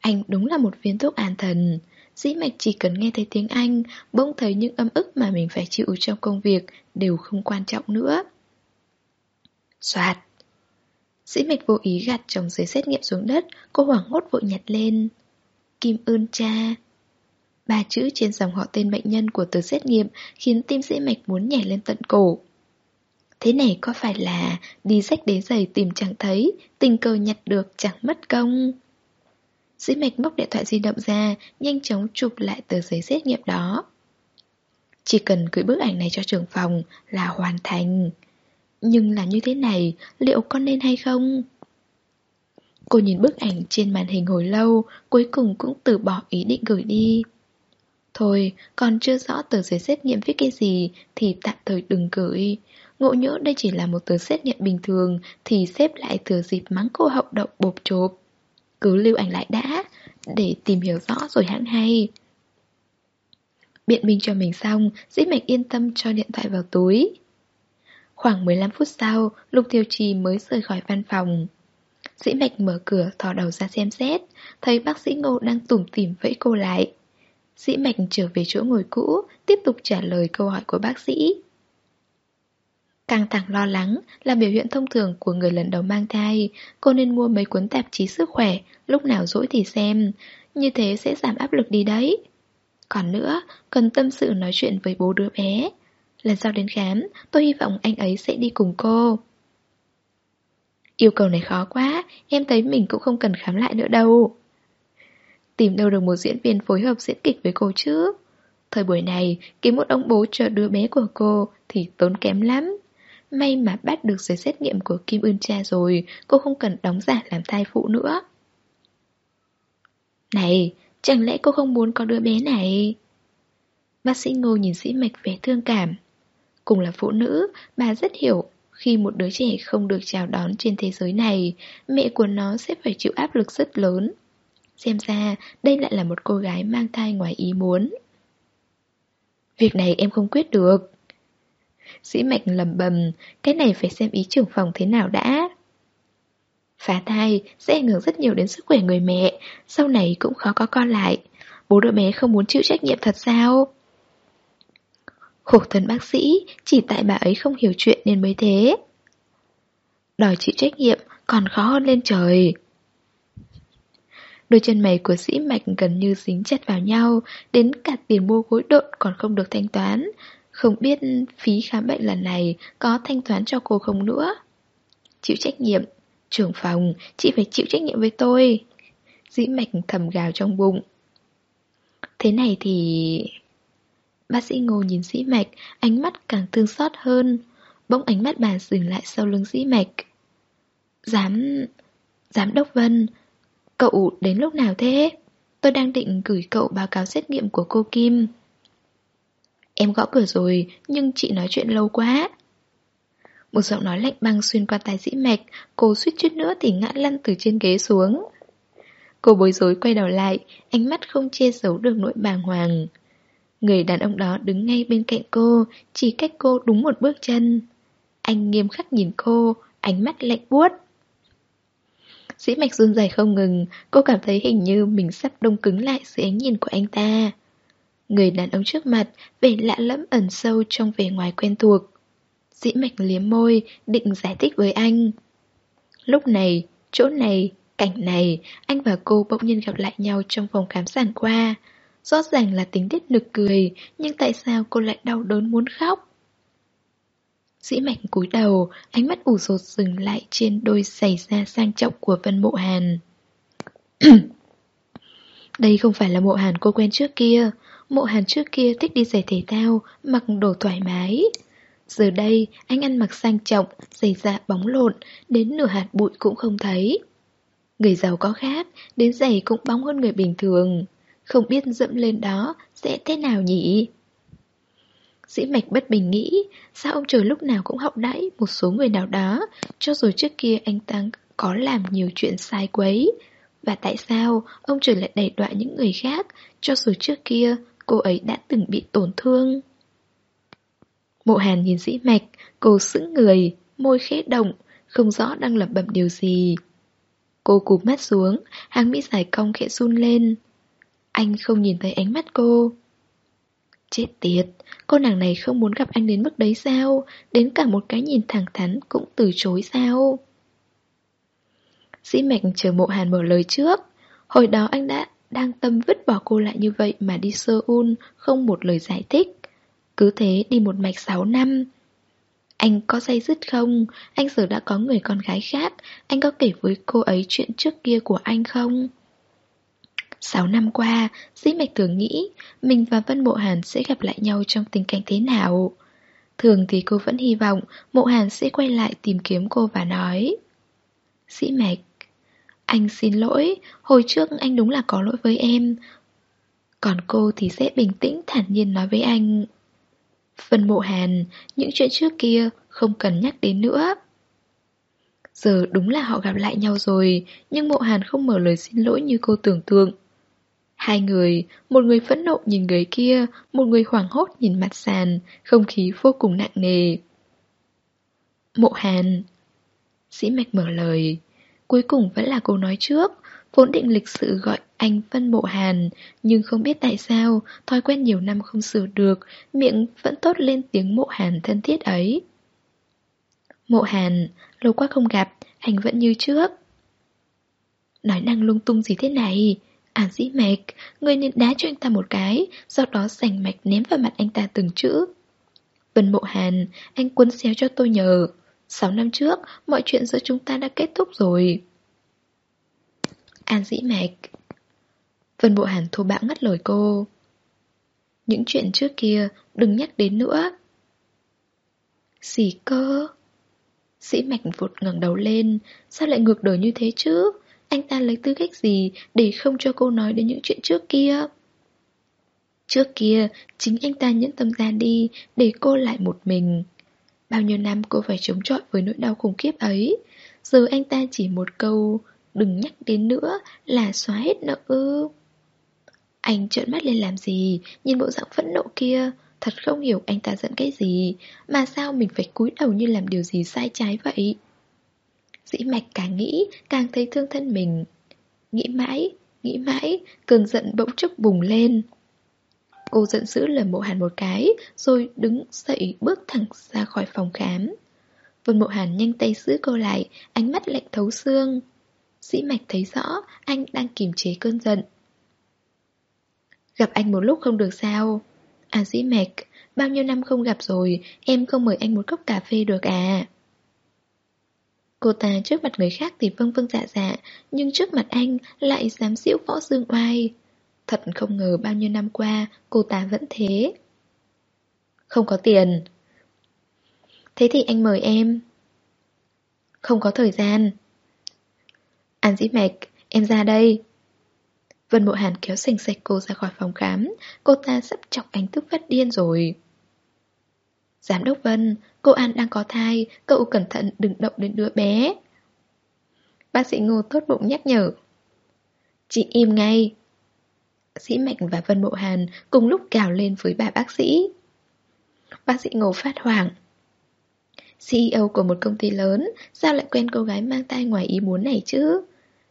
Anh đúng là một viên thuốc an thần. Dĩ mạch chỉ cần nghe thấy tiếng Anh, bỗng thấy những âm ức mà mình phải chịu trong công việc đều không quan trọng nữa. Xoạt! Dĩ mạch vô ý gạt chồng giấy xét nghiệm xuống đất, cô hoảng hốt vội nhặt lên. Kim ơn cha! Ba chữ trên dòng họ tên bệnh nhân của tờ xét nghiệm khiến tim dĩ mạch muốn nhảy lên tận cổ. Thế này có phải là đi rách đế giày tìm chẳng thấy, tình cờ nhặt được chẳng mất công? Dĩ mạch móc điện thoại di động ra, nhanh chóng chụp lại tờ giấy xét nghiệm đó. Chỉ cần gửi bức ảnh này cho trưởng phòng là hoàn thành. Nhưng làm như thế này, liệu có nên hay không? Cô nhìn bức ảnh trên màn hình hồi lâu, cuối cùng cũng từ bỏ ý định gửi đi. Thôi, còn chưa rõ tờ giấy xét nghiệm viết cái gì thì tạm thời đừng gửi. Ngộ nhỡ đây chỉ là một tờ xét nghiệm bình thường thì xếp lại thừa dịp mắng cô hậu đậu bộp chộp. Cứ lưu ảnh lại đã, để tìm hiểu rõ rồi hãng hay. Biện minh cho mình xong, dĩ mạch yên tâm cho điện thoại vào túi. Khoảng 15 phút sau, Lục Thiều Trì mới rời khỏi văn phòng. Dĩ mạch mở cửa thò đầu ra xem xét, thấy bác sĩ Ngô đang tủm tỉm vẫy cô lại. Dĩ mạch trở về chỗ ngồi cũ, tiếp tục trả lời câu hỏi của bác sĩ. Căng thẳng lo lắng là biểu hiện thông thường của người lần đầu mang thai Cô nên mua mấy cuốn tạp chí sức khỏe Lúc nào rỗi thì xem. Như thế sẽ giảm áp lực đi đấy. Còn nữa, cần tâm sự nói chuyện với bố đứa bé. Lần sau đến khám, tôi hy vọng anh ấy sẽ đi cùng cô. Yêu cầu này khó quá, em thấy mình cũng không cần khám lại nữa đâu. Tìm đâu được một diễn viên phối hợp diễn kịch với cô chứ? Thời buổi này, kiếm một ông bố cho đứa bé của cô thì tốn kém lắm. May mà bắt được giấy xét nghiệm của Kim Ưn Cha rồi, cô không cần đóng giả làm thai phụ nữa. Này, chẳng lẽ cô không muốn có đứa bé này? Bác sĩ Ngô nhìn sĩ mạch vẻ thương cảm. Cùng là phụ nữ, bà rất hiểu khi một đứa trẻ không được chào đón trên thế giới này, mẹ của nó sẽ phải chịu áp lực rất lớn. Xem ra, đây lại là một cô gái mang thai ngoài ý muốn. Việc này em không quyết được. Sĩ mạnh lầm bầm, cái này phải xem ý trưởng phòng thế nào đã. Phá thai sẽ ảnh hưởng rất nhiều đến sức khỏe người mẹ, sau này cũng khó có con lại. Bố đứa bé không muốn chịu trách nhiệm thật sao? Khổ thân bác sĩ, chỉ tại bà ấy không hiểu chuyện nên mới thế. Đòi chịu trách nhiệm còn khó hơn lên trời. Đôi chân mày của sĩ mạch gần như dính chặt vào nhau, đến cả tiền mua gối độn còn không được thanh toán, không biết phí khám bệnh lần này có thanh toán cho cô không nữa. Chịu trách nhiệm. Trưởng phòng, chị phải chịu trách nhiệm với tôi. Dĩ mạch thầm gào trong bụng. Thế này thì... Bác sĩ Ngô nhìn dĩ mạch, ánh mắt càng thương xót hơn. Bỗng ánh mắt bà dừng lại sau lưng dĩ mạch. Giám... Giám đốc Vân Cậu đến lúc nào thế? Tôi đang định gửi cậu báo cáo xét nghiệm của cô Kim. Em gõ cửa rồi, nhưng chị nói chuyện lâu quá. Một giọng nói lạnh băng xuyên qua tai dĩ mạch, cô suýt chút nữa thì ngã lăn từ trên ghế xuống. Cô bối rối quay đầu lại, ánh mắt không che giấu được nỗi bàng hoàng. Người đàn ông đó đứng ngay bên cạnh cô, chỉ cách cô đúng một bước chân. Anh nghiêm khắc nhìn cô, ánh mắt lạnh buốt. Dĩ mạch run rẩy không ngừng, cô cảm thấy hình như mình sắp đông cứng lại dưới ánh nhìn của anh ta. Người đàn ông trước mặt, vẻ lạ lẫm ẩn sâu trong vẻ ngoài quen thuộc. Dĩ mạch liếm môi, định giải thích với anh. Lúc này, chỗ này, cảnh này, anh và cô bỗng nhiên gặp lại nhau trong phòng khám sản qua. Rõ ràng là tính tiết nực cười, nhưng tại sao cô lại đau đớn muốn khóc? Dĩ mạnh cúi đầu, ánh mắt ủ rột dừng lại trên đôi giày da sang trọng của Vân Mộ Hàn. Đây không phải là mộ hàn cô quen trước kia Mộ hàn trước kia thích đi giày thể thao, Mặc đồ thoải mái. Giờ đây, anh ăn mặc sang trọng, Giày dạ bóng lộn, Đến nửa hạt bụi cũng không thấy. Người giàu có khác, Đến giày cũng bóng hơn người bình thường. Không biết dẫm lên đó Sẽ thế nào nhỉ? Dĩ mạch bất bình nghĩ, Sao ông trời lúc nào cũng học đãi Một số người nào đó, Cho rồi trước kia anh ta có làm nhiều chuyện sai quấy. Và tại sao ông trời lại đẩy đọa những người khác, Cho dù trước kia cô ấy đã từng bị tổn thương. Mộ hàn nhìn dĩ mạch, Cô sững người, Môi khẽ động, Không rõ đang lẩm bẩm điều gì. Cô cụp mắt xuống, Hàng mi dài cong khẽ run lên. Anh không nhìn thấy ánh mắt cô. Chết tiệt, Cô nàng này không muốn gặp anh đến mức đấy sao? Đến cả một cái nhìn thẳng thắn Cũng từ chối sao? Dĩ mạch chờ mộ hàn mở lời trước. Hồi đó anh đã đang tâm vứt bỏ cô lại như vậy mà đi Seoul không một lời giải thích. Cứ thế đi một mạch 6 năm. Anh có say dứt không? Anh giờ đã có người con gái khác. Anh có kể với cô ấy chuyện trước kia của anh không? 6 năm qua, Dĩ Mạch thường nghĩ mình và Vân Mộ Hàn sẽ gặp lại nhau trong tình cảnh thế nào. Thường thì cô vẫn hy vọng Mộ Hàn sẽ quay lại tìm kiếm cô và nói Dĩ Mạch, anh xin lỗi, hồi trước anh đúng là có lỗi với em. Còn cô thì sẽ bình tĩnh thản nhiên nói với anh. Vân Mộ Hàn, những chuyện trước kia không cần nhắc đến nữa. Giờ đúng là họ gặp lại nhau rồi, nhưng Mộ Hàn không mở lời xin lỗi như cô tưởng tượng. Hai người, một người phẫn nộ nhìn người kia, một người hoảng hốt nhìn mặt sàn, không khí vô cùng nặng nề. Mộ Hàn Sĩ Mạch mở lời Cuối cùng vẫn là cô nói trước. Vốn định lịch sự gọi anh Vân Mộ Hàn, Nhưng không biết tại sao, Thói quen nhiều năm không sửa được, Miệng vẫn tốt lên tiếng Mộ Hàn thân thiết ấy. Mộ Hàn, Lâu quá không gặp, Anh vẫn như trước. Nói năng lung tung gì thế này? À dĩ mạch, Người nên đá cho anh ta một cái, Sau đó sành mạch ném vào mặt anh ta từng chữ. Vân Mộ Hàn, Anh quấn xéo cho tôi nhờ. Sáu năm trước, mọi chuyện giữa chúng ta đã kết thúc rồi. An dĩ mạch Vân Bộ Hàn thô bạo ngắt lời cô. Những chuyện trước kia, đừng nhắc đến nữa. Gì cơ? Sĩ mạch vụt ngẩng đầu lên, sao lại ngược đời như thế chứ? Anh ta lấy tư cách gì để không cho cô nói đến những chuyện trước kia? Trước kia, chính anh ta nhẫn tâm ra đi để cô lại một mình. Bao nhiêu năm cô phải chống chọi với nỗi đau khủng khiếp ấy. Giờ anh ta chỉ một câu Đừng nhắc đến nữa là xóa hết nợ ư. Anh trợn mắt lên làm gì? Nhìn bộ dạng phẫn nộ kia Thật không hiểu anh ta giận cái gì. Mà sao mình phải cúi đầu như làm điều gì sai trái vậy? Dĩ mạch càng nghĩ Càng thấy thương thân mình. Nghĩ mãi, nghĩ mãi Cơn giận bỗng chốc bùng lên. Cô giận dữ lời mộ hàn một cái, Rồi đứng dậy bước thẳng ra khỏi phòng khám. Vân mộ hàn nhanh tay giữ cô lại, Ánh mắt lạnh thấu xương. Sĩ mạch thấy rõ, Anh đang kiềm chế cơn giận. Gặp anh một lúc không được sao. À sĩ mạch, Bao nhiêu năm không gặp rồi, Em không mời anh một cốc cà phê được à? Cô ta trước mặt người khác thì vâng vâng dạ dạ Nhưng trước mặt anh lại dám giễu võ dương oai. Thật không ngờ bao nhiêu năm qua cô ta vẫn thế. Không có tiền. Thế thì anh mời em. Không có thời gian. An dĩ mạch, em ra đây. Vân Mộ Hàn kéo sành sạch cô ra khỏi phòng khám. Cô ta sắp chọc anh tức phát điên rồi. Giám đốc Vân, cô An đang có thai Cậu cẩn thận đừng động đến đứa bé. Bác sĩ Ngô tốt bụng nhắc nhở. Chị im ngay. Sĩ Mạnh và Vân Mộ Hàn cùng lúc cào lên với bà bác sĩ. Bác sĩ Ngô phát hoảng. CEO của một công ty lớn, sao lại quen cô gái mang tai ngoài ý muốn này chứ?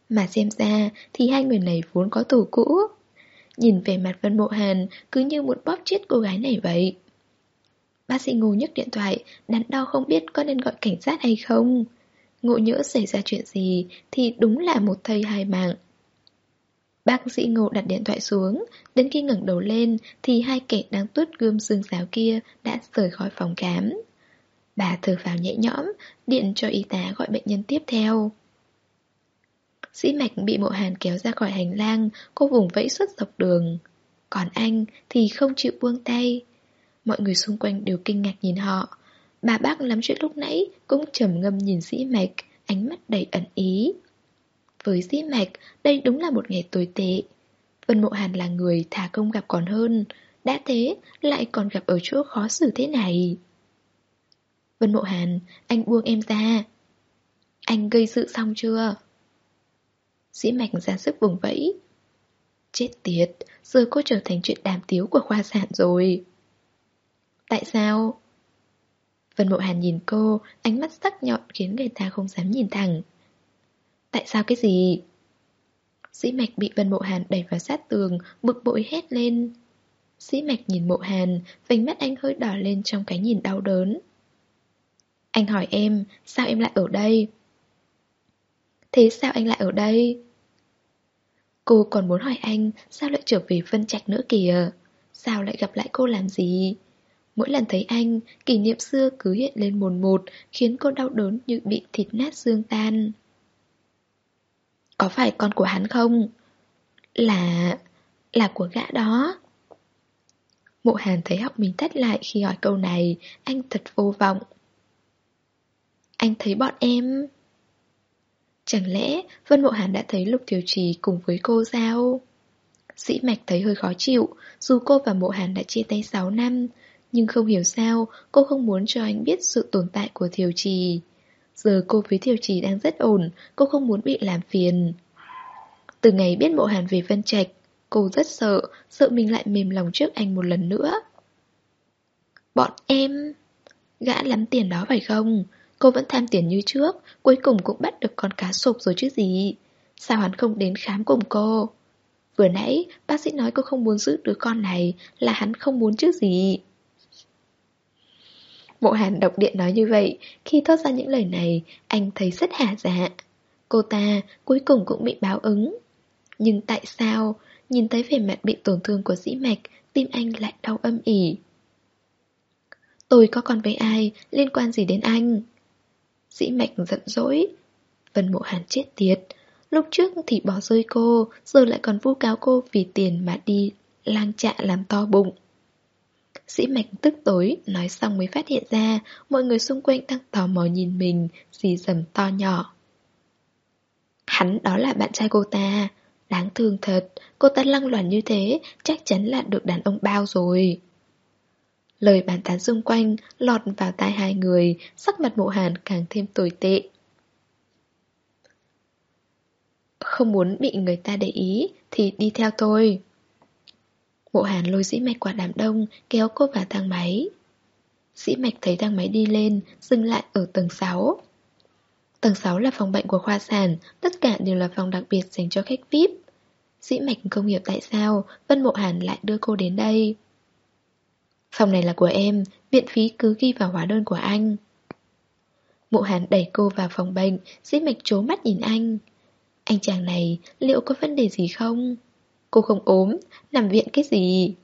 Mà xem ra thì hai người này vốn có tù cũ. Nhìn về mặt Vân Mộ Hàn cứ như muốn bóp chết cô gái này vậy. Bác sĩ Ngô nhấc điện thoại, đắn đo không biết có nên gọi cảnh sát hay không. Ngộ nhỡ xảy ra chuyện gì thì đúng là một thầy hai mạng. Bác sĩ Ngộ đặt điện thoại xuống, đến khi ngẩng đầu lên thì hai kẻ đang tuốt gươm xương giáo kia đã rời khỏi phòng khám. Bà thở phào nhẹ nhõm, điện cho y tá gọi bệnh nhân tiếp theo. Sĩ mạch bị mộ hàn kéo ra khỏi hành lang, cô vùng vẫy suốt dọc đường. Còn anh thì không chịu buông tay. Mọi người xung quanh đều kinh ngạc nhìn họ. Bà bác lắm chuyện lúc nãy cũng trầm ngâm nhìn sĩ mạch, ánh mắt đầy ẩn ý. Với sĩ mạch, đây đúng là một ngày tồi tệ. Vân Mộ Hàn là người thả công gặp còn hơn, đã thế lại còn gặp ở chỗ khó xử thế này. Vân Mộ Hàn, anh buông em ra. Anh gây sự xong chưa? Sĩ mạch ra sức vùng vẫy. Chết tiệt, giờ cô trở thành chuyện đàm tiếu của khoa sản rồi. Tại sao? Vân Mộ Hàn nhìn cô, ánh mắt sắc nhọn khiến người ta không dám nhìn thẳng. Tại sao cái gì? Sĩ Mạch bị Vân Mộ Hàn đẩy vào sát tường, bực bội hét lên. Sĩ Mạch nhìn Mộ Hàn, vành mắt anh hơi đỏ lên trong cái nhìn đau đớn. Anh hỏi em, sao em lại ở đây? Thế sao anh lại ở đây? Cô còn muốn hỏi anh sao lại trở về phân trạch nữa kìa Sao lại gặp lại cô làm gì Mỗi lần thấy anh Kỷ niệm xưa cứ hiện lên mồn một Khiến cô đau đớn như bị thịt nát xương tan có phải con của hắn không Là... là của gã đó Mộ hàn thấy học mình thắt lại khi hỏi câu này Anh thật vô vọng Anh thấy bọn em Chẳng lẽ Vân Mộ Hàn đã thấy Lục Thiều Trì cùng với cô sao? Sĩ Mạch thấy hơi khó chịu, dù cô và Mộ Hàn đã chia tay 6 năm, nhưng không hiểu sao cô không muốn cho anh biết sự tồn tại của Thiều Trì. Giờ cô với Thiều Trì đang rất ổn, cô không muốn bị làm phiền. Từ ngày biết Mộ Hàn về Vân Trạch, cô rất sợ, sợ mình lại mềm lòng trước anh một lần nữa. Bọn em... Gã lắm tiền đó phải không? Cô vẫn tham tiền như trước Cuối cùng cũng bắt được con cá sụp rồi chứ gì Sao hắn không đến khám cùng cô Vừa nãy bác sĩ nói cô không muốn giữ đứa con này Là hắn không muốn chứ gì Mộ hàn độc điện nói như vậy, Khi thốt ra những lời này, Anh thấy rất hả dạ. Cô ta cuối cùng cũng bị báo ứng. Nhưng tại sao? Nhìn thấy vẻ mặt bị tổn thương của dĩ mạch, Tim anh lại đau âm ỉ. Tôi có con với ai? Liên quan gì đến anh? Dĩ mạch giận dỗi. Vân mộ hàn chết tiệt. Lúc trước thì bỏ rơi cô, Giờ lại còn vu cáo cô vì tiền mà đi Lang trạ làm to bụng. Sĩ mạch tức tối Nói xong mới phát hiện ra Mọi người xung quanh đang tò mò nhìn mình Dì dầm to nhỏ Hắn đó là bạn trai cô ta Đáng thương thật Cô ta lăng loàn như thế Chắc chắn là được đàn ông bao rồi Lời bàn tán xung quanh lọt vào tai hai người, sắc mặt mộ hàn càng thêm tồi tệ. Không muốn bị người ta để ý thì đi theo tôi. Mộ hàn lôi dĩ mạch qua đám đông, kéo cô vào thang máy. Dĩ mạch thấy thang máy đi lên, dừng lại ở tầng 6. Tầng 6 là phòng bệnh của khoa sản, tất cả đều là phòng đặc biệt dành cho khách VIP. Dĩ mạch không hiểu tại sao Vân Mộ Hàn lại đưa cô đến đây. Phòng này là của em, viện phí cứ ghi vào hóa đơn của anh. Mộ hàn đẩy cô vào phòng bệnh, dĩ mạch trố mắt nhìn anh. Anh chàng này, liệu có vấn đề gì không? Cô không ốm, nằm viện cái gì?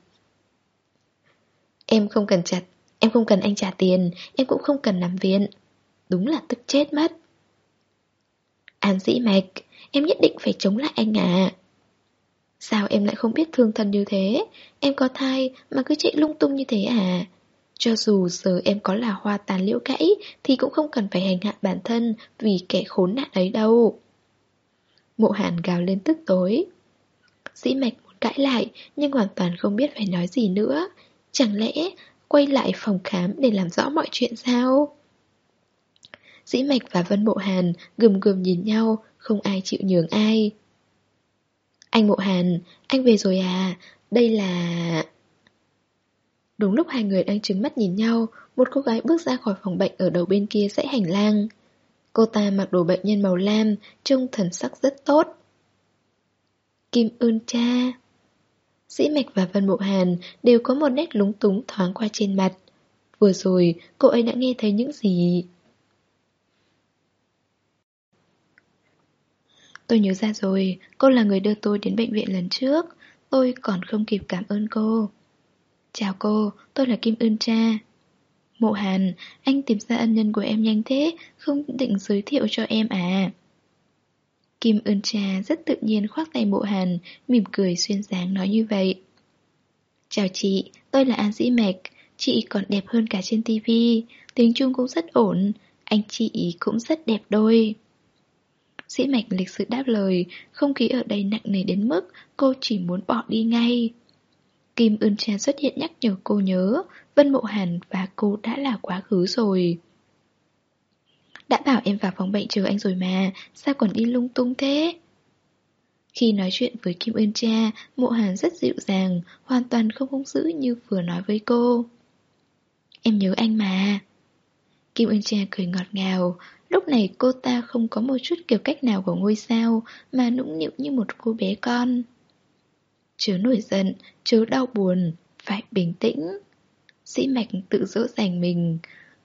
Em không cần chặt, em không cần anh trả tiền, em cũng không cần nằm viện. Đúng là tức chết mất. An dĩ mạch, em nhất định phải chống lại anh à. Sao em lại không biết thương thân như thế Em có thai mà cứ chạy lung tung như thế à Cho dù giờ em có là hoa tàn liễu cãi Thì cũng không cần phải hành hạ bản thân Vì kẻ khốn nạn ấy đâu Mộ hàn gào lên tức tối Dĩ mạch muốn cãi lại Nhưng hoàn toàn không biết phải nói gì nữa Chẳng lẽ quay lại phòng khám để làm rõ mọi chuyện sao? Dĩ mạch và Vân Mộ Hàn gầm gầm nhìn nhau, không ai chịu nhường ai. Anh Mộ Hàn, anh về rồi à? Đây là... Đúng lúc hai người đang trứng mắt nhìn nhau, một cô gái bước ra khỏi phòng bệnh ở đầu bên kia dãy hành lang. Cô ta mặc đồ bệnh nhân màu lam, trông thần sắc rất tốt. Kim ơn cha. Sĩ Mạch và Vân Mộ Hàn đều có một nét lúng túng thoáng qua trên mặt. Vừa rồi, cô ấy đã nghe thấy những gì? Tôi nhớ ra rồi, cô là người đưa tôi đến bệnh viện lần trước Tôi còn không kịp cảm ơn cô Chào cô, tôi là Kim Ưn Cha Mộ Hàn, anh tìm ra ân nhân của em nhanh thế Không định giới thiệu cho em à Kim ơn Cha rất tự nhiên khoác tay mộ Hàn Mỉm cười xuyên dáng nói như vậy. Chào chị, tôi là An Dĩ Mạch Chị còn đẹp hơn cả trên tivi Tiếng Trung cũng rất ổn Anh chị cũng rất đẹp đôi. Dĩ Mạch lịch sự đáp lời Không khí ở đây nặng nề đến mức Cô chỉ muốn bỏ đi ngay. Kim Ưn Cha xuất hiện nhắc nhở cô nhớ Vân Mộ Hàn và cô đã là quá khứ rồi. Đã bảo em vào phòng bệnh chờ anh rồi mà Sao còn đi lung tung thế? Khi nói chuyện với Kim Ưn Cha Mộ Hàn rất dịu dàng Hoàn toàn không hung dữ như vừa nói với cô. Em nhớ anh mà. Kim Ưn Cha cười ngọt ngào. Lúc này cô ta không có một chút kiểu cách nào của ngôi sao Mà nũng nịu như một cô bé con. Chớ nổi giận, chớ đau buồn Phải bình tĩnh. Sĩ mạch tự dỗ dành mình.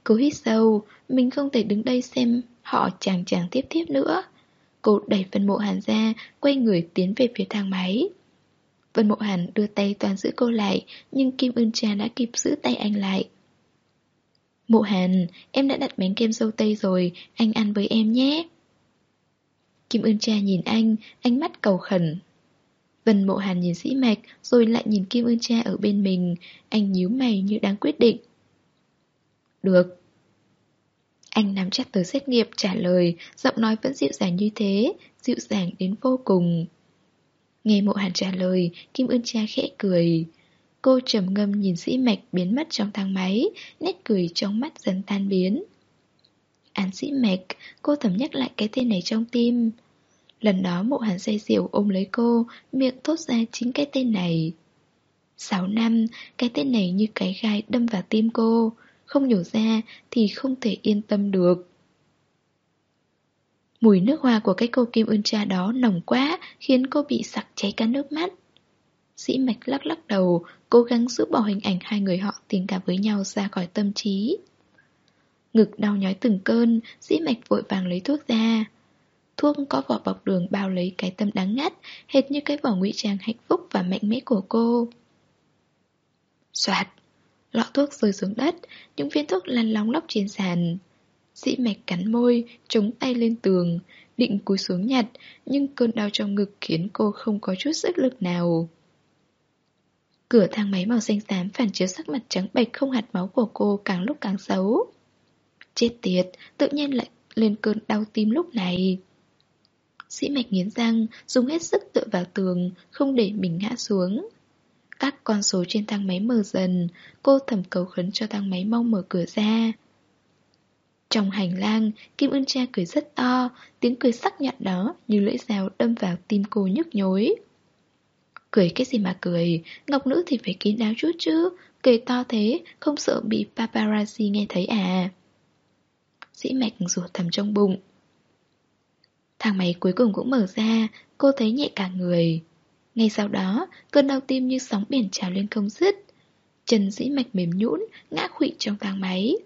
Cô hít sâu Mình không thể đứng đây xem họ chàng chàng tiếp tiếp nữa Cô đẩy Vân Mộ Hàn ra Quay người tiến về phía thang máy Vân Mộ Hàn đưa tay toàn giữ cô lại Nhưng Kim Ưn Cha đã kịp giữ tay anh lại Mộ Hàn, em đã đặt bánh kem dâu tây rồi, anh ăn với em nhé. Kim Ưn Cha nhìn anh, ánh mắt cầu khẩn. Vân Mộ Hàn nhìn Sĩ Mạch, rồi lại nhìn Kim Ưn Cha ở bên mình, anh nhíu mày như đang quyết định. Được. Anh nắm chặt tờ xét nghiệp trả lời, giọng nói vẫn dịu dàng như thế, dịu dàng đến vô cùng. Nghe Mộ Hàn trả lời, Kim Ưn Cha khẽ cười. Cô trầm ngâm nhìn sĩ mạch biến mất trong thang máy, nét cười trong mắt dần tan biến. Án sĩ mạch, cô thầm nhắc lại cái tên này trong tim. Lần đó mộ hàn say rượu ôm lấy cô, miệng thốt ra chính cái tên này. Sáu năm, cái tên này như cái gai đâm vào tim cô, không nhổ ra thì không thể yên tâm được. Mùi nước hoa của cái cô Kim Ưn cha đó nồng quá khiến cô bị sặc cháy cả nước mắt. Sĩ mạch lắc lắc đầu, cố gắng giữ bỏ hình ảnh hai người họ tình cảm với nhau ra khỏi tâm trí. Ngực đau nhói từng cơn, sĩ mạch vội vàng lấy thuốc ra. Thuốc có vỏ bọc đường bao lấy cái tâm đáng ngắt, hệt như cái vỏ ngụy trang hạnh phúc và mạnh mẽ của cô. Xoạt! Lọ thuốc rơi xuống đất, những viên thuốc lăn lóng lóc trên sàn. Sĩ mạch cắn môi, chống tay lên tường, định cúi xuống nhặt, nhưng cơn đau trong ngực khiến cô không có chút sức lực nào. Cửa thang máy màu xanh xám phản chiếu sắc mặt trắng bệch không hạt máu của cô càng lúc càng xấu. Chết tiệt, tự nhiên lại lên cơn đau tim lúc này. Sĩ mạch nghiến răng, dùng hết sức tựa vào tường, không để mình ngã xuống. Các con số trên thang máy mở dần, cô thầm cầu khấn cho thang máy mau mở cửa ra. Trong hành lang, Kim Ưn Cha cười rất to, tiếng cười sắc nhọn đó như lưỡi dao đâm vào tim cô nhức nhối. Cười cái gì mà cười, ngọc nữ thì phải kín đáo chút chứ, cười to thế, không sợ bị paparazzi nghe thấy à. dĩ mạch ruột thầm trong bụng. Thang máy cuối cùng cũng mở ra, cô thấy nhẹ cả người. Ngay sau đó, cơn đau tim như sóng biển trào lên không dứt. Chân dĩ mạch mềm nhũn, ngã khụy trong thang máy.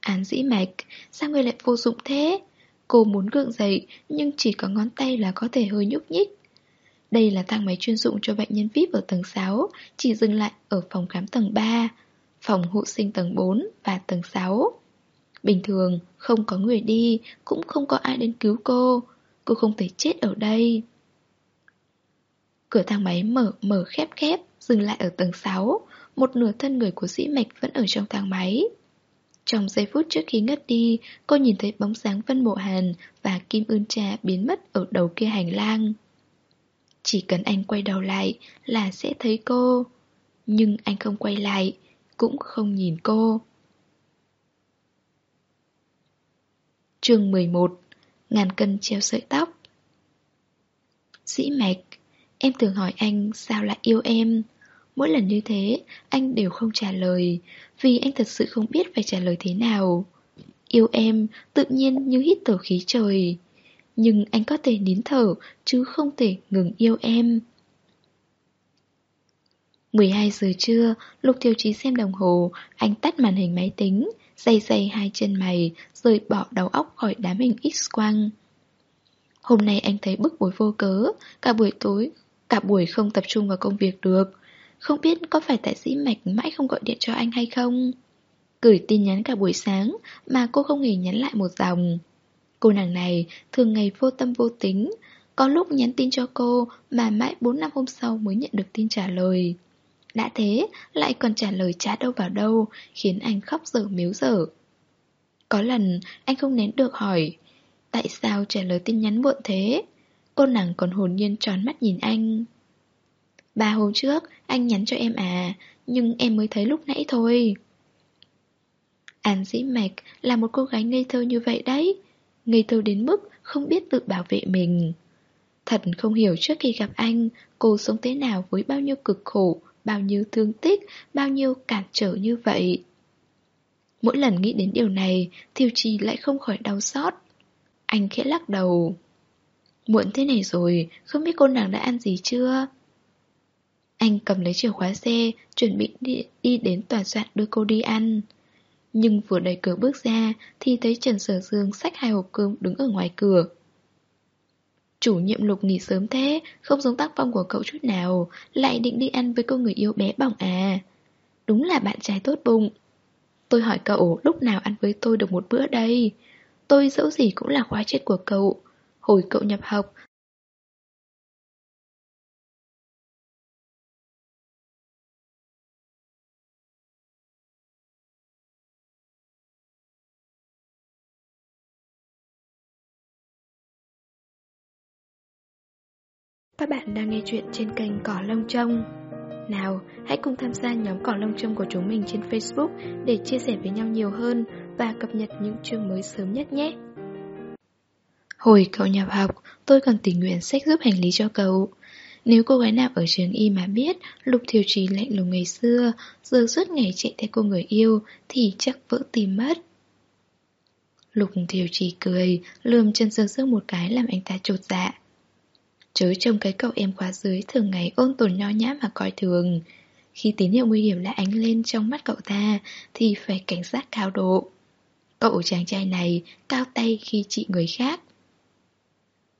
Án dĩ mạch, sao người lại vô dụng thế? Cô muốn gượng dậy, nhưng chỉ có ngón tay là có thể hơi nhúc nhích. Đây là thang máy chuyên dụng cho bệnh nhân VIP ở tầng 6, chỉ dừng lại ở phòng khám tầng 3, phòng hộ sinh tầng 4 và tầng 6. Bình thường, không có người đi, cũng không có ai đến cứu cô. Cô không thể chết ở đây. Cửa thang máy mở mở khép khép, dừng lại ở tầng 6. Một nửa thân người của sĩ mạch vẫn ở trong thang máy. Trong giây phút trước khi ngất đi, cô nhìn thấy bóng dáng Vân Mộ Hàn và Kim Ưn Trà biến mất ở đầu kia hành lang. Chỉ cần anh quay đầu lại là sẽ thấy cô Nhưng anh không quay lại Cũng không nhìn cô chương 11 Ngàn cân treo sợi tóc Dĩ mạch Em thường hỏi anh sao lại yêu em. Mỗi lần như thế Anh đều không trả lời Vì anh thật sự không biết phải trả lời thế nào. Yêu em tự nhiên như hít thở khí trời. Nhưng anh có thể nín thở chứ không thể ngừng yêu em. 12 giờ trưa, Lục tiêu Chí xem đồng hồ, anh tắt màn hình máy tính, dây dây hai chân mày, rồi bỏ đầu óc khỏi đám hình X-quang. Hôm nay anh thấy bức bối vô cớ, cả buổi tối, cả buổi không tập trung vào công việc được. Không biết có phải tại sĩ mạch mãi không gọi điện cho anh hay không? Gửi tin nhắn cả buổi sáng mà cô không hề nhắn lại một dòng. Cô nàng này thường ngày vô tâm vô tính, có lúc nhắn tin cho cô mà mãi 4 năm hôm sau mới nhận được tin trả lời. Đã thế, lại còn trả lời trả đâu vào đâu, khiến anh khóc dở miếu dở. Có lần, anh không nén được hỏi, tại sao trả lời tin nhắn muộn thế? Cô nàng còn hồn nhiên tròn mắt nhìn anh. Ba hôm trước, anh nhắn cho em à, nhưng em mới thấy lúc nãy thôi. An dĩ mạch là một cô gái ngây thơ như vậy đấy. Ngây thơ đến mức không biết tự bảo vệ mình. Thật không hiểu trước khi gặp anh, cô sống thế nào với bao nhiêu cực khổ, bao nhiêu thương tích, bao nhiêu cản trở như vậy. Mỗi lần nghĩ đến điều này, Thiêu Trì lại không khỏi đau xót. Anh khẽ lắc đầu. Muộn thế này rồi, không biết cô nàng đã ăn gì chưa? Anh cầm lấy chìa khóa xe, chuẩn bị đi, đi đến tòa soạn đưa cô đi ăn. Nhưng vừa đẩy cửa bước ra thì thấy Trần Sở Dương xách hai hộp cơm đứng ở ngoài cửa. Chủ nhiệm lục nghỉ sớm thế, không giống tác phong của cậu chút nào, lại định đi ăn với cô người yêu bé bỏng à. Đúng là bạn trai tốt bụng. Tôi hỏi cậu lúc nào ăn với tôi được một bữa đây? Tôi dẫu gì cũng là khóa chết của cậu. Hồi cậu nhập học, Các bạn đang nghe chuyện trên kênh Cỏ Lông Trông. Nào, hãy cùng tham gia nhóm Cỏ Lông Trông của chúng mình trên Facebook để chia sẻ với nhau nhiều hơn và cập nhật những chương mới sớm nhất nhé. Hồi cậu nhập học, tôi còn tình nguyện sách giúp hành lý cho cậu. Nếu cô gái nào ở trường y mà biết Lục Thiều Trì lạnh lùng ngày xưa, giờ suốt ngày chạy theo cô người yêu thì chắc vỡ tim mất. Lục Thiều Trì cười, lườm chân sương sương một cái làm anh ta trột dạ. Chớ trông cái cậu em khóa dưới thường ngày ôn tồn nho nhã mà coi thường Khi tín hiệu nguy hiểm lại ánh lên trong mắt cậu ta Thì phải cảnh giác cao độ Cậu chàng trai này cao tay khi trị người khác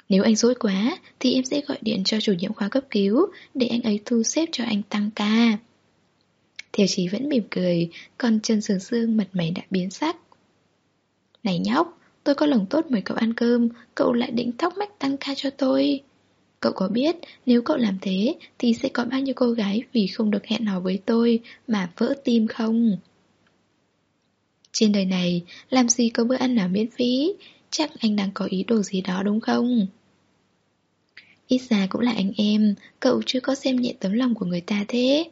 nếu anh dối quá Thì em sẽ gọi điện cho chủ nhiệm khoa cấp cứu Để anh ấy thu xếp cho anh tăng ca. Thiều chí vẫn mỉm cười Còn Trần Sương Sương mặt mày đã biến sắc. Này nhóc Tôi có lòng tốt mời cậu ăn cơm Cậu lại định thóc mách tăng ca cho tôi. Cậu có biết nếu cậu làm thế thì sẽ có bao nhiêu cô gái vì không được hẹn hò với tôi mà vỡ tim không? Trên đời này, làm gì có bữa ăn nào miễn phí, chắc anh đang có ý đồ gì đó đúng không? Ít ra cũng là anh em, cậu chưa có xem nhẹ tấm lòng của người ta thế.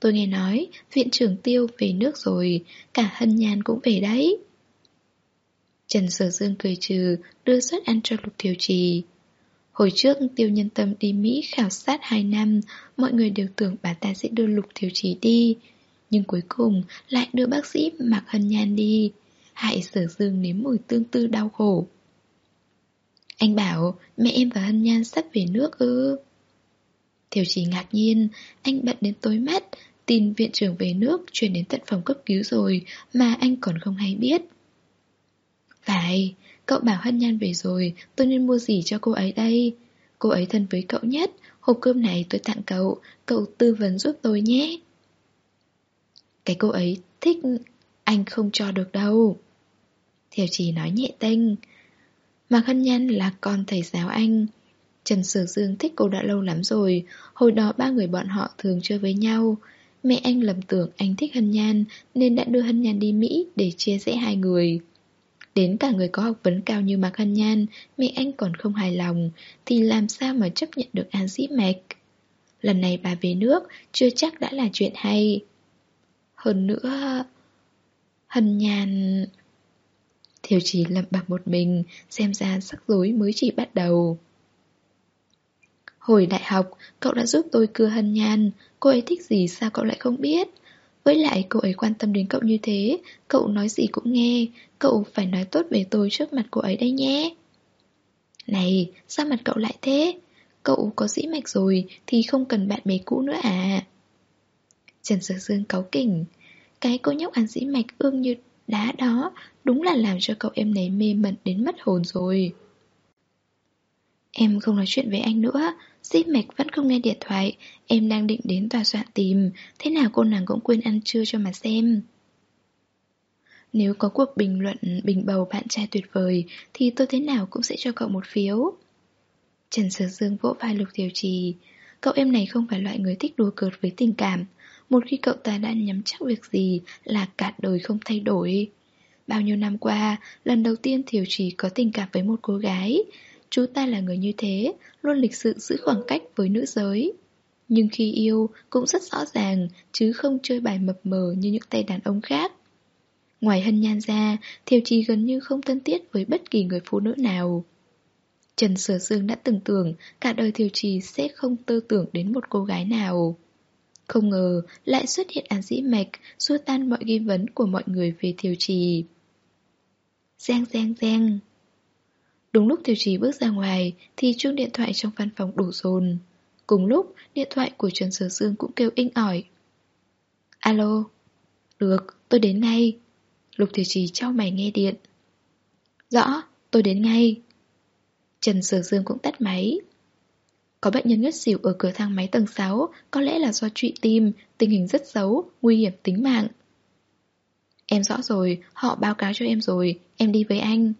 Tôi nghe nói, viện trưởng tiêu về nước rồi, cả hân nhan cũng về đấy. Trần Sở Dương cười trừ, đưa suất ăn cho Lục Thiều Trì. Hồi trước tiêu nhân tâm đi Mỹ khảo sát 2 năm, mọi người đều tưởng bà ta sẽ đưa lục Thiều Trì đi. Nhưng cuối cùng lại đưa bác sĩ Mạc Hân Nhan đi, hại sở dương nếm mùi tương tư đau khổ. Anh bảo mẹ em và Hân Nhan sắp về nước ư. Thiều chỉ ngạc nhiên, anh bận đến tối mắt, tin viện trưởng về nước chuyển đến tận phòng cấp cứu rồi mà anh còn không hay biết. Phải, Cậu bảo Hân Nhan về rồi, tôi nên mua gì cho cô ấy đây? Cô ấy thân với cậu nhất, hộp cơm này tôi tặng cậu, cậu tư vấn giúp tôi nhé. Cái cô ấy thích anh không cho được đâu. Thiều chỉ nói nhẹ tênh. Mạc Hân Nhan là con thầy giáo anh. Trần Sử Dương thích cô đã lâu lắm rồi, hồi đó ba người bọn họ thường chơi với nhau. Mẹ anh lầm tưởng anh thích Hân Nhan nên đã đưa Hân Nhan đi Mỹ để chia rẽ hai người. Đến cả người có học vấn cao như Mạc Hân Nhan Mẹ anh còn không hài lòng Thì làm sao mà chấp nhận được An Dĩ Mạch Lần này bà về nước Chưa chắc đã là chuyện hay Hơn nữa Hân Nhan Thiều chỉ lẩm bẩm một mình Xem ra sắc rối mới chỉ bắt đầu. Hồi đại học, cậu đã giúp tôi cưa hân nhan Cô ấy thích gì sao cậu lại không biết? Với lại cô ấy quan tâm đến cậu như thế Cậu nói gì cũng nghe Cậu phải nói tốt về tôi trước mặt cô ấy đây nhé. Này, sao mặt cậu lại thế? Cậu có dĩ mạch rồi Thì không cần bạn bè cũ nữa à? Trần Sở Dương cáu kỉnh. Cái cô nhóc ăn dĩ mạch ương như đá đó, Đúng là làm cho cậu em này mê mẩn đến mất hồn rồi. Em không nói chuyện với anh nữa. Dĩ mạch vẫn không nghe điện thoại. Em đang định đến tòa soạn tìm. Thế nào cô nàng cũng quên ăn trưa cho mà xem. Nếu có cuộc bình luận, Bình bầu bạn trai tuyệt vời, Thì tôi thế nào cũng sẽ cho cậu một phiếu. Trần Sở Dương vỗ vai Lục Tiểu Trì. Cậu em này không phải loại người thích đùa cợt với tình cảm. Một khi cậu ta đã nhắm chắc việc gì Là cả đời không thay đổi. Bao nhiêu năm qua, Lần đầu tiên Thiều Trì có tình cảm với một cô gái. Chú ta là người như thế, Luôn lịch sự giữ khoảng cách với nữ giới. Nhưng khi yêu cũng rất rõ ràng, Chứ không chơi bài mập mờ như những tay đàn ông khác. Ngoài hân nhan ra, Thiều trì gần như không thân thiết với bất kỳ người phụ nữ nào. Trần Sở Dương đã từng tưởng Cả đời Thiều trì sẽ không tư tưởng đến một cô gái nào. Không ngờ lại xuất hiện án dĩ mạch Xua tan mọi nghi vấn của mọi người về Thiều trì. Giang giang giang. Đúng lúc Tiểu Trì bước ra ngoài Thì chuông điện thoại trong văn phòng đổ dồn. Cùng lúc điện thoại của Trần Sở Dương cũng kêu inh ỏi. Alo? Được, tôi đến ngay. Lục Tiểu Trì trao mày nghe điện. Rõ, tôi đến ngay. Trần Sở Dương cũng tắt máy. Có bệnh nhân ngất xỉu ở cửa thang máy tầng 6 Có lẽ là do trụy tim Tình hình rất xấu, nguy hiểm tính mạng. Em rõ rồi, họ báo cáo cho em rồi Em đi với anh.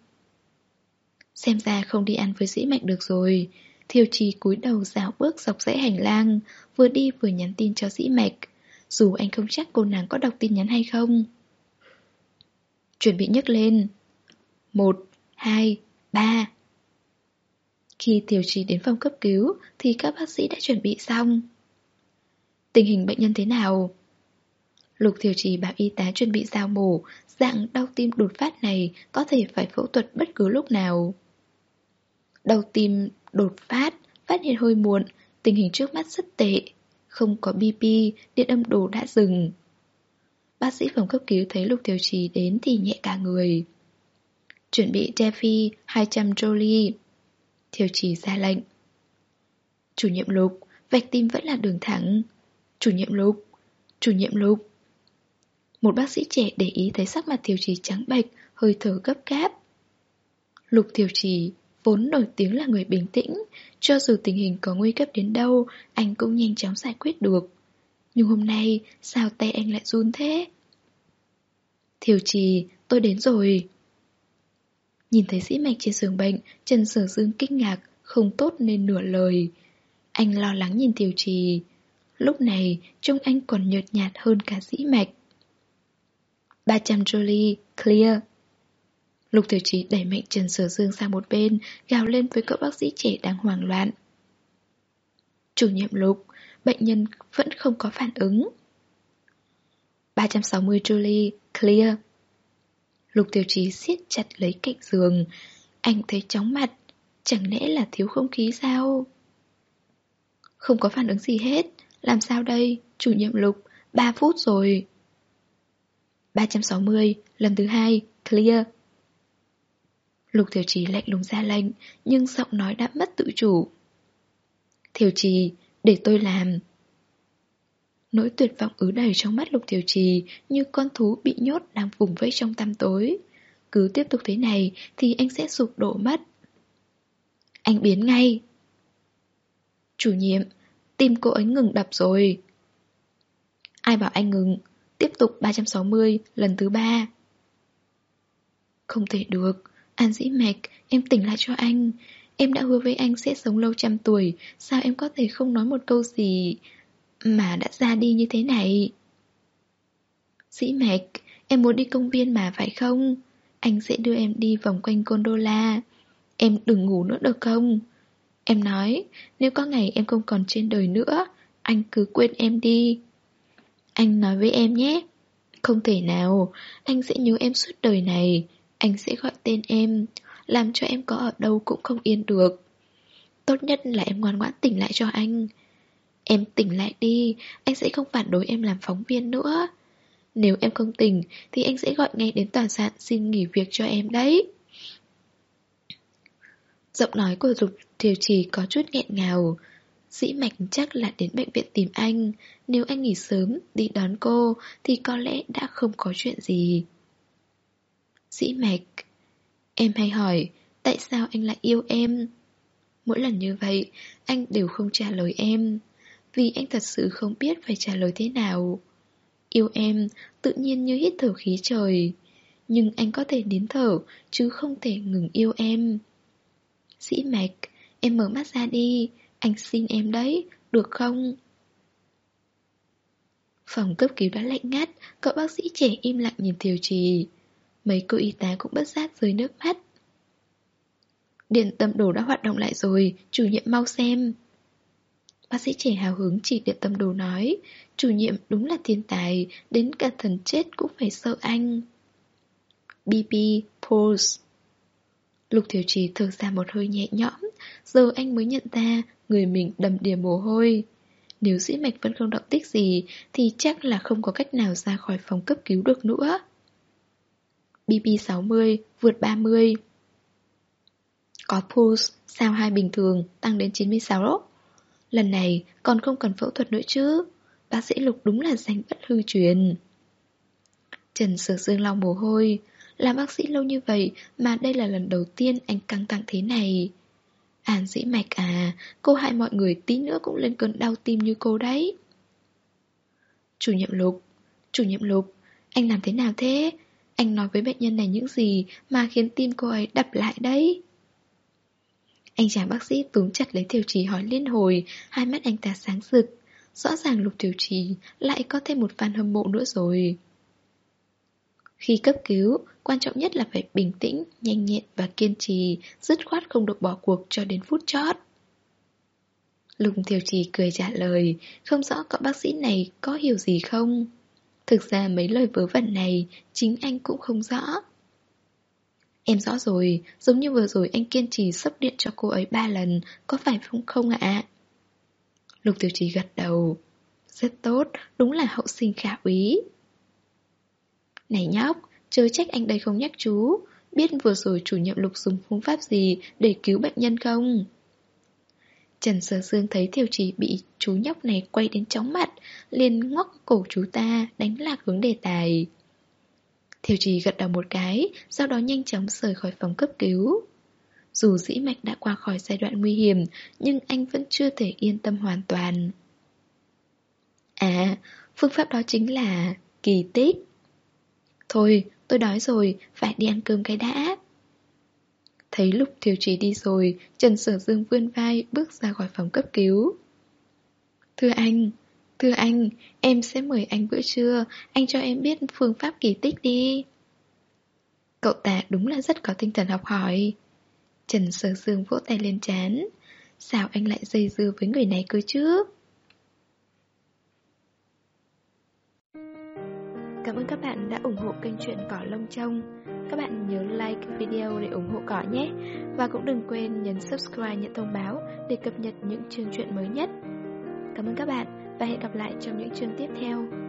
Xem ra không đi ăn với dĩ mạnh được rồi. Thiều trì cúi đầu dạo bước dọc dãy hành lang Vừa đi vừa nhắn tin cho dĩ mạch. Dù anh không chắc cô nàng có đọc tin nhắn hay không. Chuẩn bị nhấc lên. Một, hai, ba. Khi Tiểu trì đến phòng cấp cứu Thì các bác sĩ đã chuẩn bị xong Tình hình bệnh nhân thế nào? Lục Tiểu Trì bảo y tá chuẩn bị giao mổ Dạng đau tim đột phát này Có thể phải phẫu thuật bất cứ lúc nào Đau tim đột phát, phát hiện hơi muộn, tình hình trước mắt rất tệ. Không có BP, điện âm đồ đã dừng. Bác sĩ phòng cấp cứu thấy Lục Tiểu Trì đến thì nhẹ cả người. Chuẩn bị Defi 200 Jolie. Thiều Trì ra lệnh. Chủ nhiệm Lục, vạch tim vẫn là đường thẳng. Chủ nhiệm Lục, chủ nhiệm Lục. Một bác sĩ trẻ để ý thấy sắc mặt Thiều Trì trắng bệch, hơi thở gấp gáp. Lục Thiều Trì Vốn nổi tiếng là người bình tĩnh Cho dù tình hình có nguy cấp đến đâu Anh cũng nhanh chóng giải quyết được Nhưng hôm nay Sao tay anh lại run thế Thiều trì Tôi đến rồi Nhìn thấy sĩ mạch trên giường bệnh Trần sở dương kinh ngạc Không tốt nên nửa lời Anh lo lắng nhìn tiểu trì Lúc này trông anh còn nhợt nhạt hơn cả sĩ mạch 300 Jolie, clear Lục Tiểu trì đẩy mạnh Trần Sở Dương sang một bên, gào lên với cậu bác sĩ trẻ đang hoảng loạn. Chủ nhiệm Lục, bệnh nhân vẫn không có phản ứng. 360 Julie, clear. Lục Tiểu Trí siết chặt lấy cạnh giường. Anh thấy chóng mặt, chẳng lẽ là thiếu không khí sao? Không có phản ứng gì hết, làm sao đây, chủ nhiệm Lục, 3 phút rồi. 360, lần thứ hai, clear. Lục tiểu Trì lạnh lùng ra lệnh, nhưng giọng nói đã mất tự chủ. tiểu Trì, để tôi làm. Nỗi tuyệt vọng ứ đầy trong mắt Lục tiểu Trì như con thú bị nhốt đang vùng vẫy trong tăm tối. Cứ tiếp tục thế này thì anh sẽ sụp đổ mất. Anh biến ngay. Chủ nhiệm, tim cô ấy ngừng đập rồi. Ai bảo anh ngừng? Tiếp tục 360 lần thứ ba. Không thể được, An dĩ mạch, em tỉnh lại cho anh Em đã hứa với anh sẽ sống lâu trăm tuổi Sao em có thể không nói một câu gì mà đã ra đi như thế này. Sĩ mạch, Em muốn đi công viên mà phải không? Anh sẽ đưa em đi vòng quanh gondola. Em đừng ngủ nữa được không? Em nói, Nếu có ngày em không còn trên đời nữa, Anh cứ quên em đi. Anh nói với em nhé. Không thể nào, Anh sẽ nhớ em suốt đời này. Anh sẽ gọi tên em, Làm cho em có ở đâu cũng không yên được. Tốt nhất là em ngoan ngoãn tỉnh lại cho anh. Em tỉnh lại đi Anh sẽ không phản đối em làm phóng viên nữa. Nếu em không tỉnh Thì anh sẽ gọi ngay đến tòa soạn Xin nghỉ việc cho em đấy. Giọng nói của Dục Thiều Trì có chút nghẹn ngào. Dĩ mạch chắc là đến bệnh viện tìm anh. Nếu anh nghỉ sớm đi đón cô Thì có lẽ đã không có chuyện gì. Dĩ mạch Em hay hỏi Tại sao anh lại yêu em? Mỗi lần như vậy, anh đều không trả lời em. Vì anh thật sự không biết phải trả lời thế nào. Yêu em, tự nhiên như hít thở khí trời. Nhưng anh có thể nín thở, chứ không thể ngừng yêu em. Sĩ mạch, em mở mắt ra đi, anh xin em đấy, được không? Phòng cấp cứu đã lạnh ngắt, cậu bác sĩ trẻ im lặng nhìn Thiều Trì. Mấy cô y tá cũng bất giác rơi nước mắt. Điện tâm đồ đã hoạt động lại rồi, chủ nhiệm mau xem. Bác sĩ trẻ hào hứng chỉ điện tâm đồ nói, chủ nhiệm đúng là thiên tài, đến cả thần chết cũng phải sợ anh. BP, pulse Lục Thiểu Trì thở ra một hơi nhẹ nhõm, giờ anh mới nhận ra người mình đầm đìa mồ hôi. Nếu dĩ mạch vẫn không động tích gì thì chắc là không có cách nào ra khỏi phòng cấp cứu được nữa. BP60 vượt 30 Có pulse, sao hai bình thường, tăng đến 96 Lần này còn không cần phẫu thuật nữa chứ Bác sĩ Lục đúng là danh bất hư truyền Trần Sở Dương lau mồ hôi Làm bác sĩ lâu như vậy mà đây là lần đầu tiên anh căng thẳng thế này An dĩ mạch à, cô hại mọi người tí nữa cũng lên cơn đau tim như cô đấy. Chủ nhiệm Lục, chủ nhiệm Lục, anh làm thế nào thế? Anh nói với bệnh nhân này những gì mà khiến tim cô ấy đập lại đấy? Anh chàng bác sĩ túm chặt lấy tiểu trì hỏi liên hồi, hai mắt anh ta sáng rực. Rõ ràng lục tiểu trì lại có thêm một fan hâm mộ nữa rồi. Khi cấp cứu, quan trọng nhất là phải bình tĩnh, nhanh nhẹn và kiên trì, dứt khoát không được bỏ cuộc cho đến phút chót. Lục tiểu Trì cười trả lời, không rõ cậu bác sĩ này có hiểu gì không? Thực ra mấy lời vớ vẩn này, chính anh cũng không rõ. Em rõ rồi, giống như vừa rồi anh kiên trì sắp điện cho cô ấy ba lần, có phải không không ạ? Lục Tiểu Trì gật đầu. Rất tốt, đúng là hậu sinh khả úy. Này nhóc, chớ trách anh đây không nhắc chú Biết vừa rồi chủ nhiệm lục dùng phương pháp gì để cứu bệnh nhân không? Trần Sở Dương thấy Thiều Trì bị chú nhóc này quay đến chóng mặt liền ngóc cổ chú ta đánh lạc hướng đề tài Thiều Trì gật đầu một cái Sau đó nhanh chóng rời khỏi phòng cấp cứu Dù dĩ mạch đã qua khỏi giai đoạn nguy hiểm Nhưng anh vẫn chưa thể yên tâm hoàn toàn À, phương pháp đó chính là kỳ tích Thôi, tôi đói rồi, phải đi ăn cơm cái đã. Thấy Lục Thiều Trì đi rồi, Trần Sở Dương vươn vai bước ra khỏi phòng cấp cứu. Thưa anh, thưa anh, em sẽ mời anh bữa trưa, anh cho em biết phương pháp kỳ tích đi. Cậu ta đúng là rất có tinh thần học hỏi. Trần Sơ Dương vỗ tay lên chán. Sao anh lại dây dưa với người này cơ chứ? Cảm ơn các bạn đã ủng hộ kênh truyện Cỏ Lông Trông. Các bạn nhớ like video để ủng hộ cỏ nhé. Và cũng đừng quên nhấn subscribe nhận thông báo để cập nhật những chương truyện mới nhất. Cảm ơn các bạn và hẹn gặp lại trong những chương tiếp theo.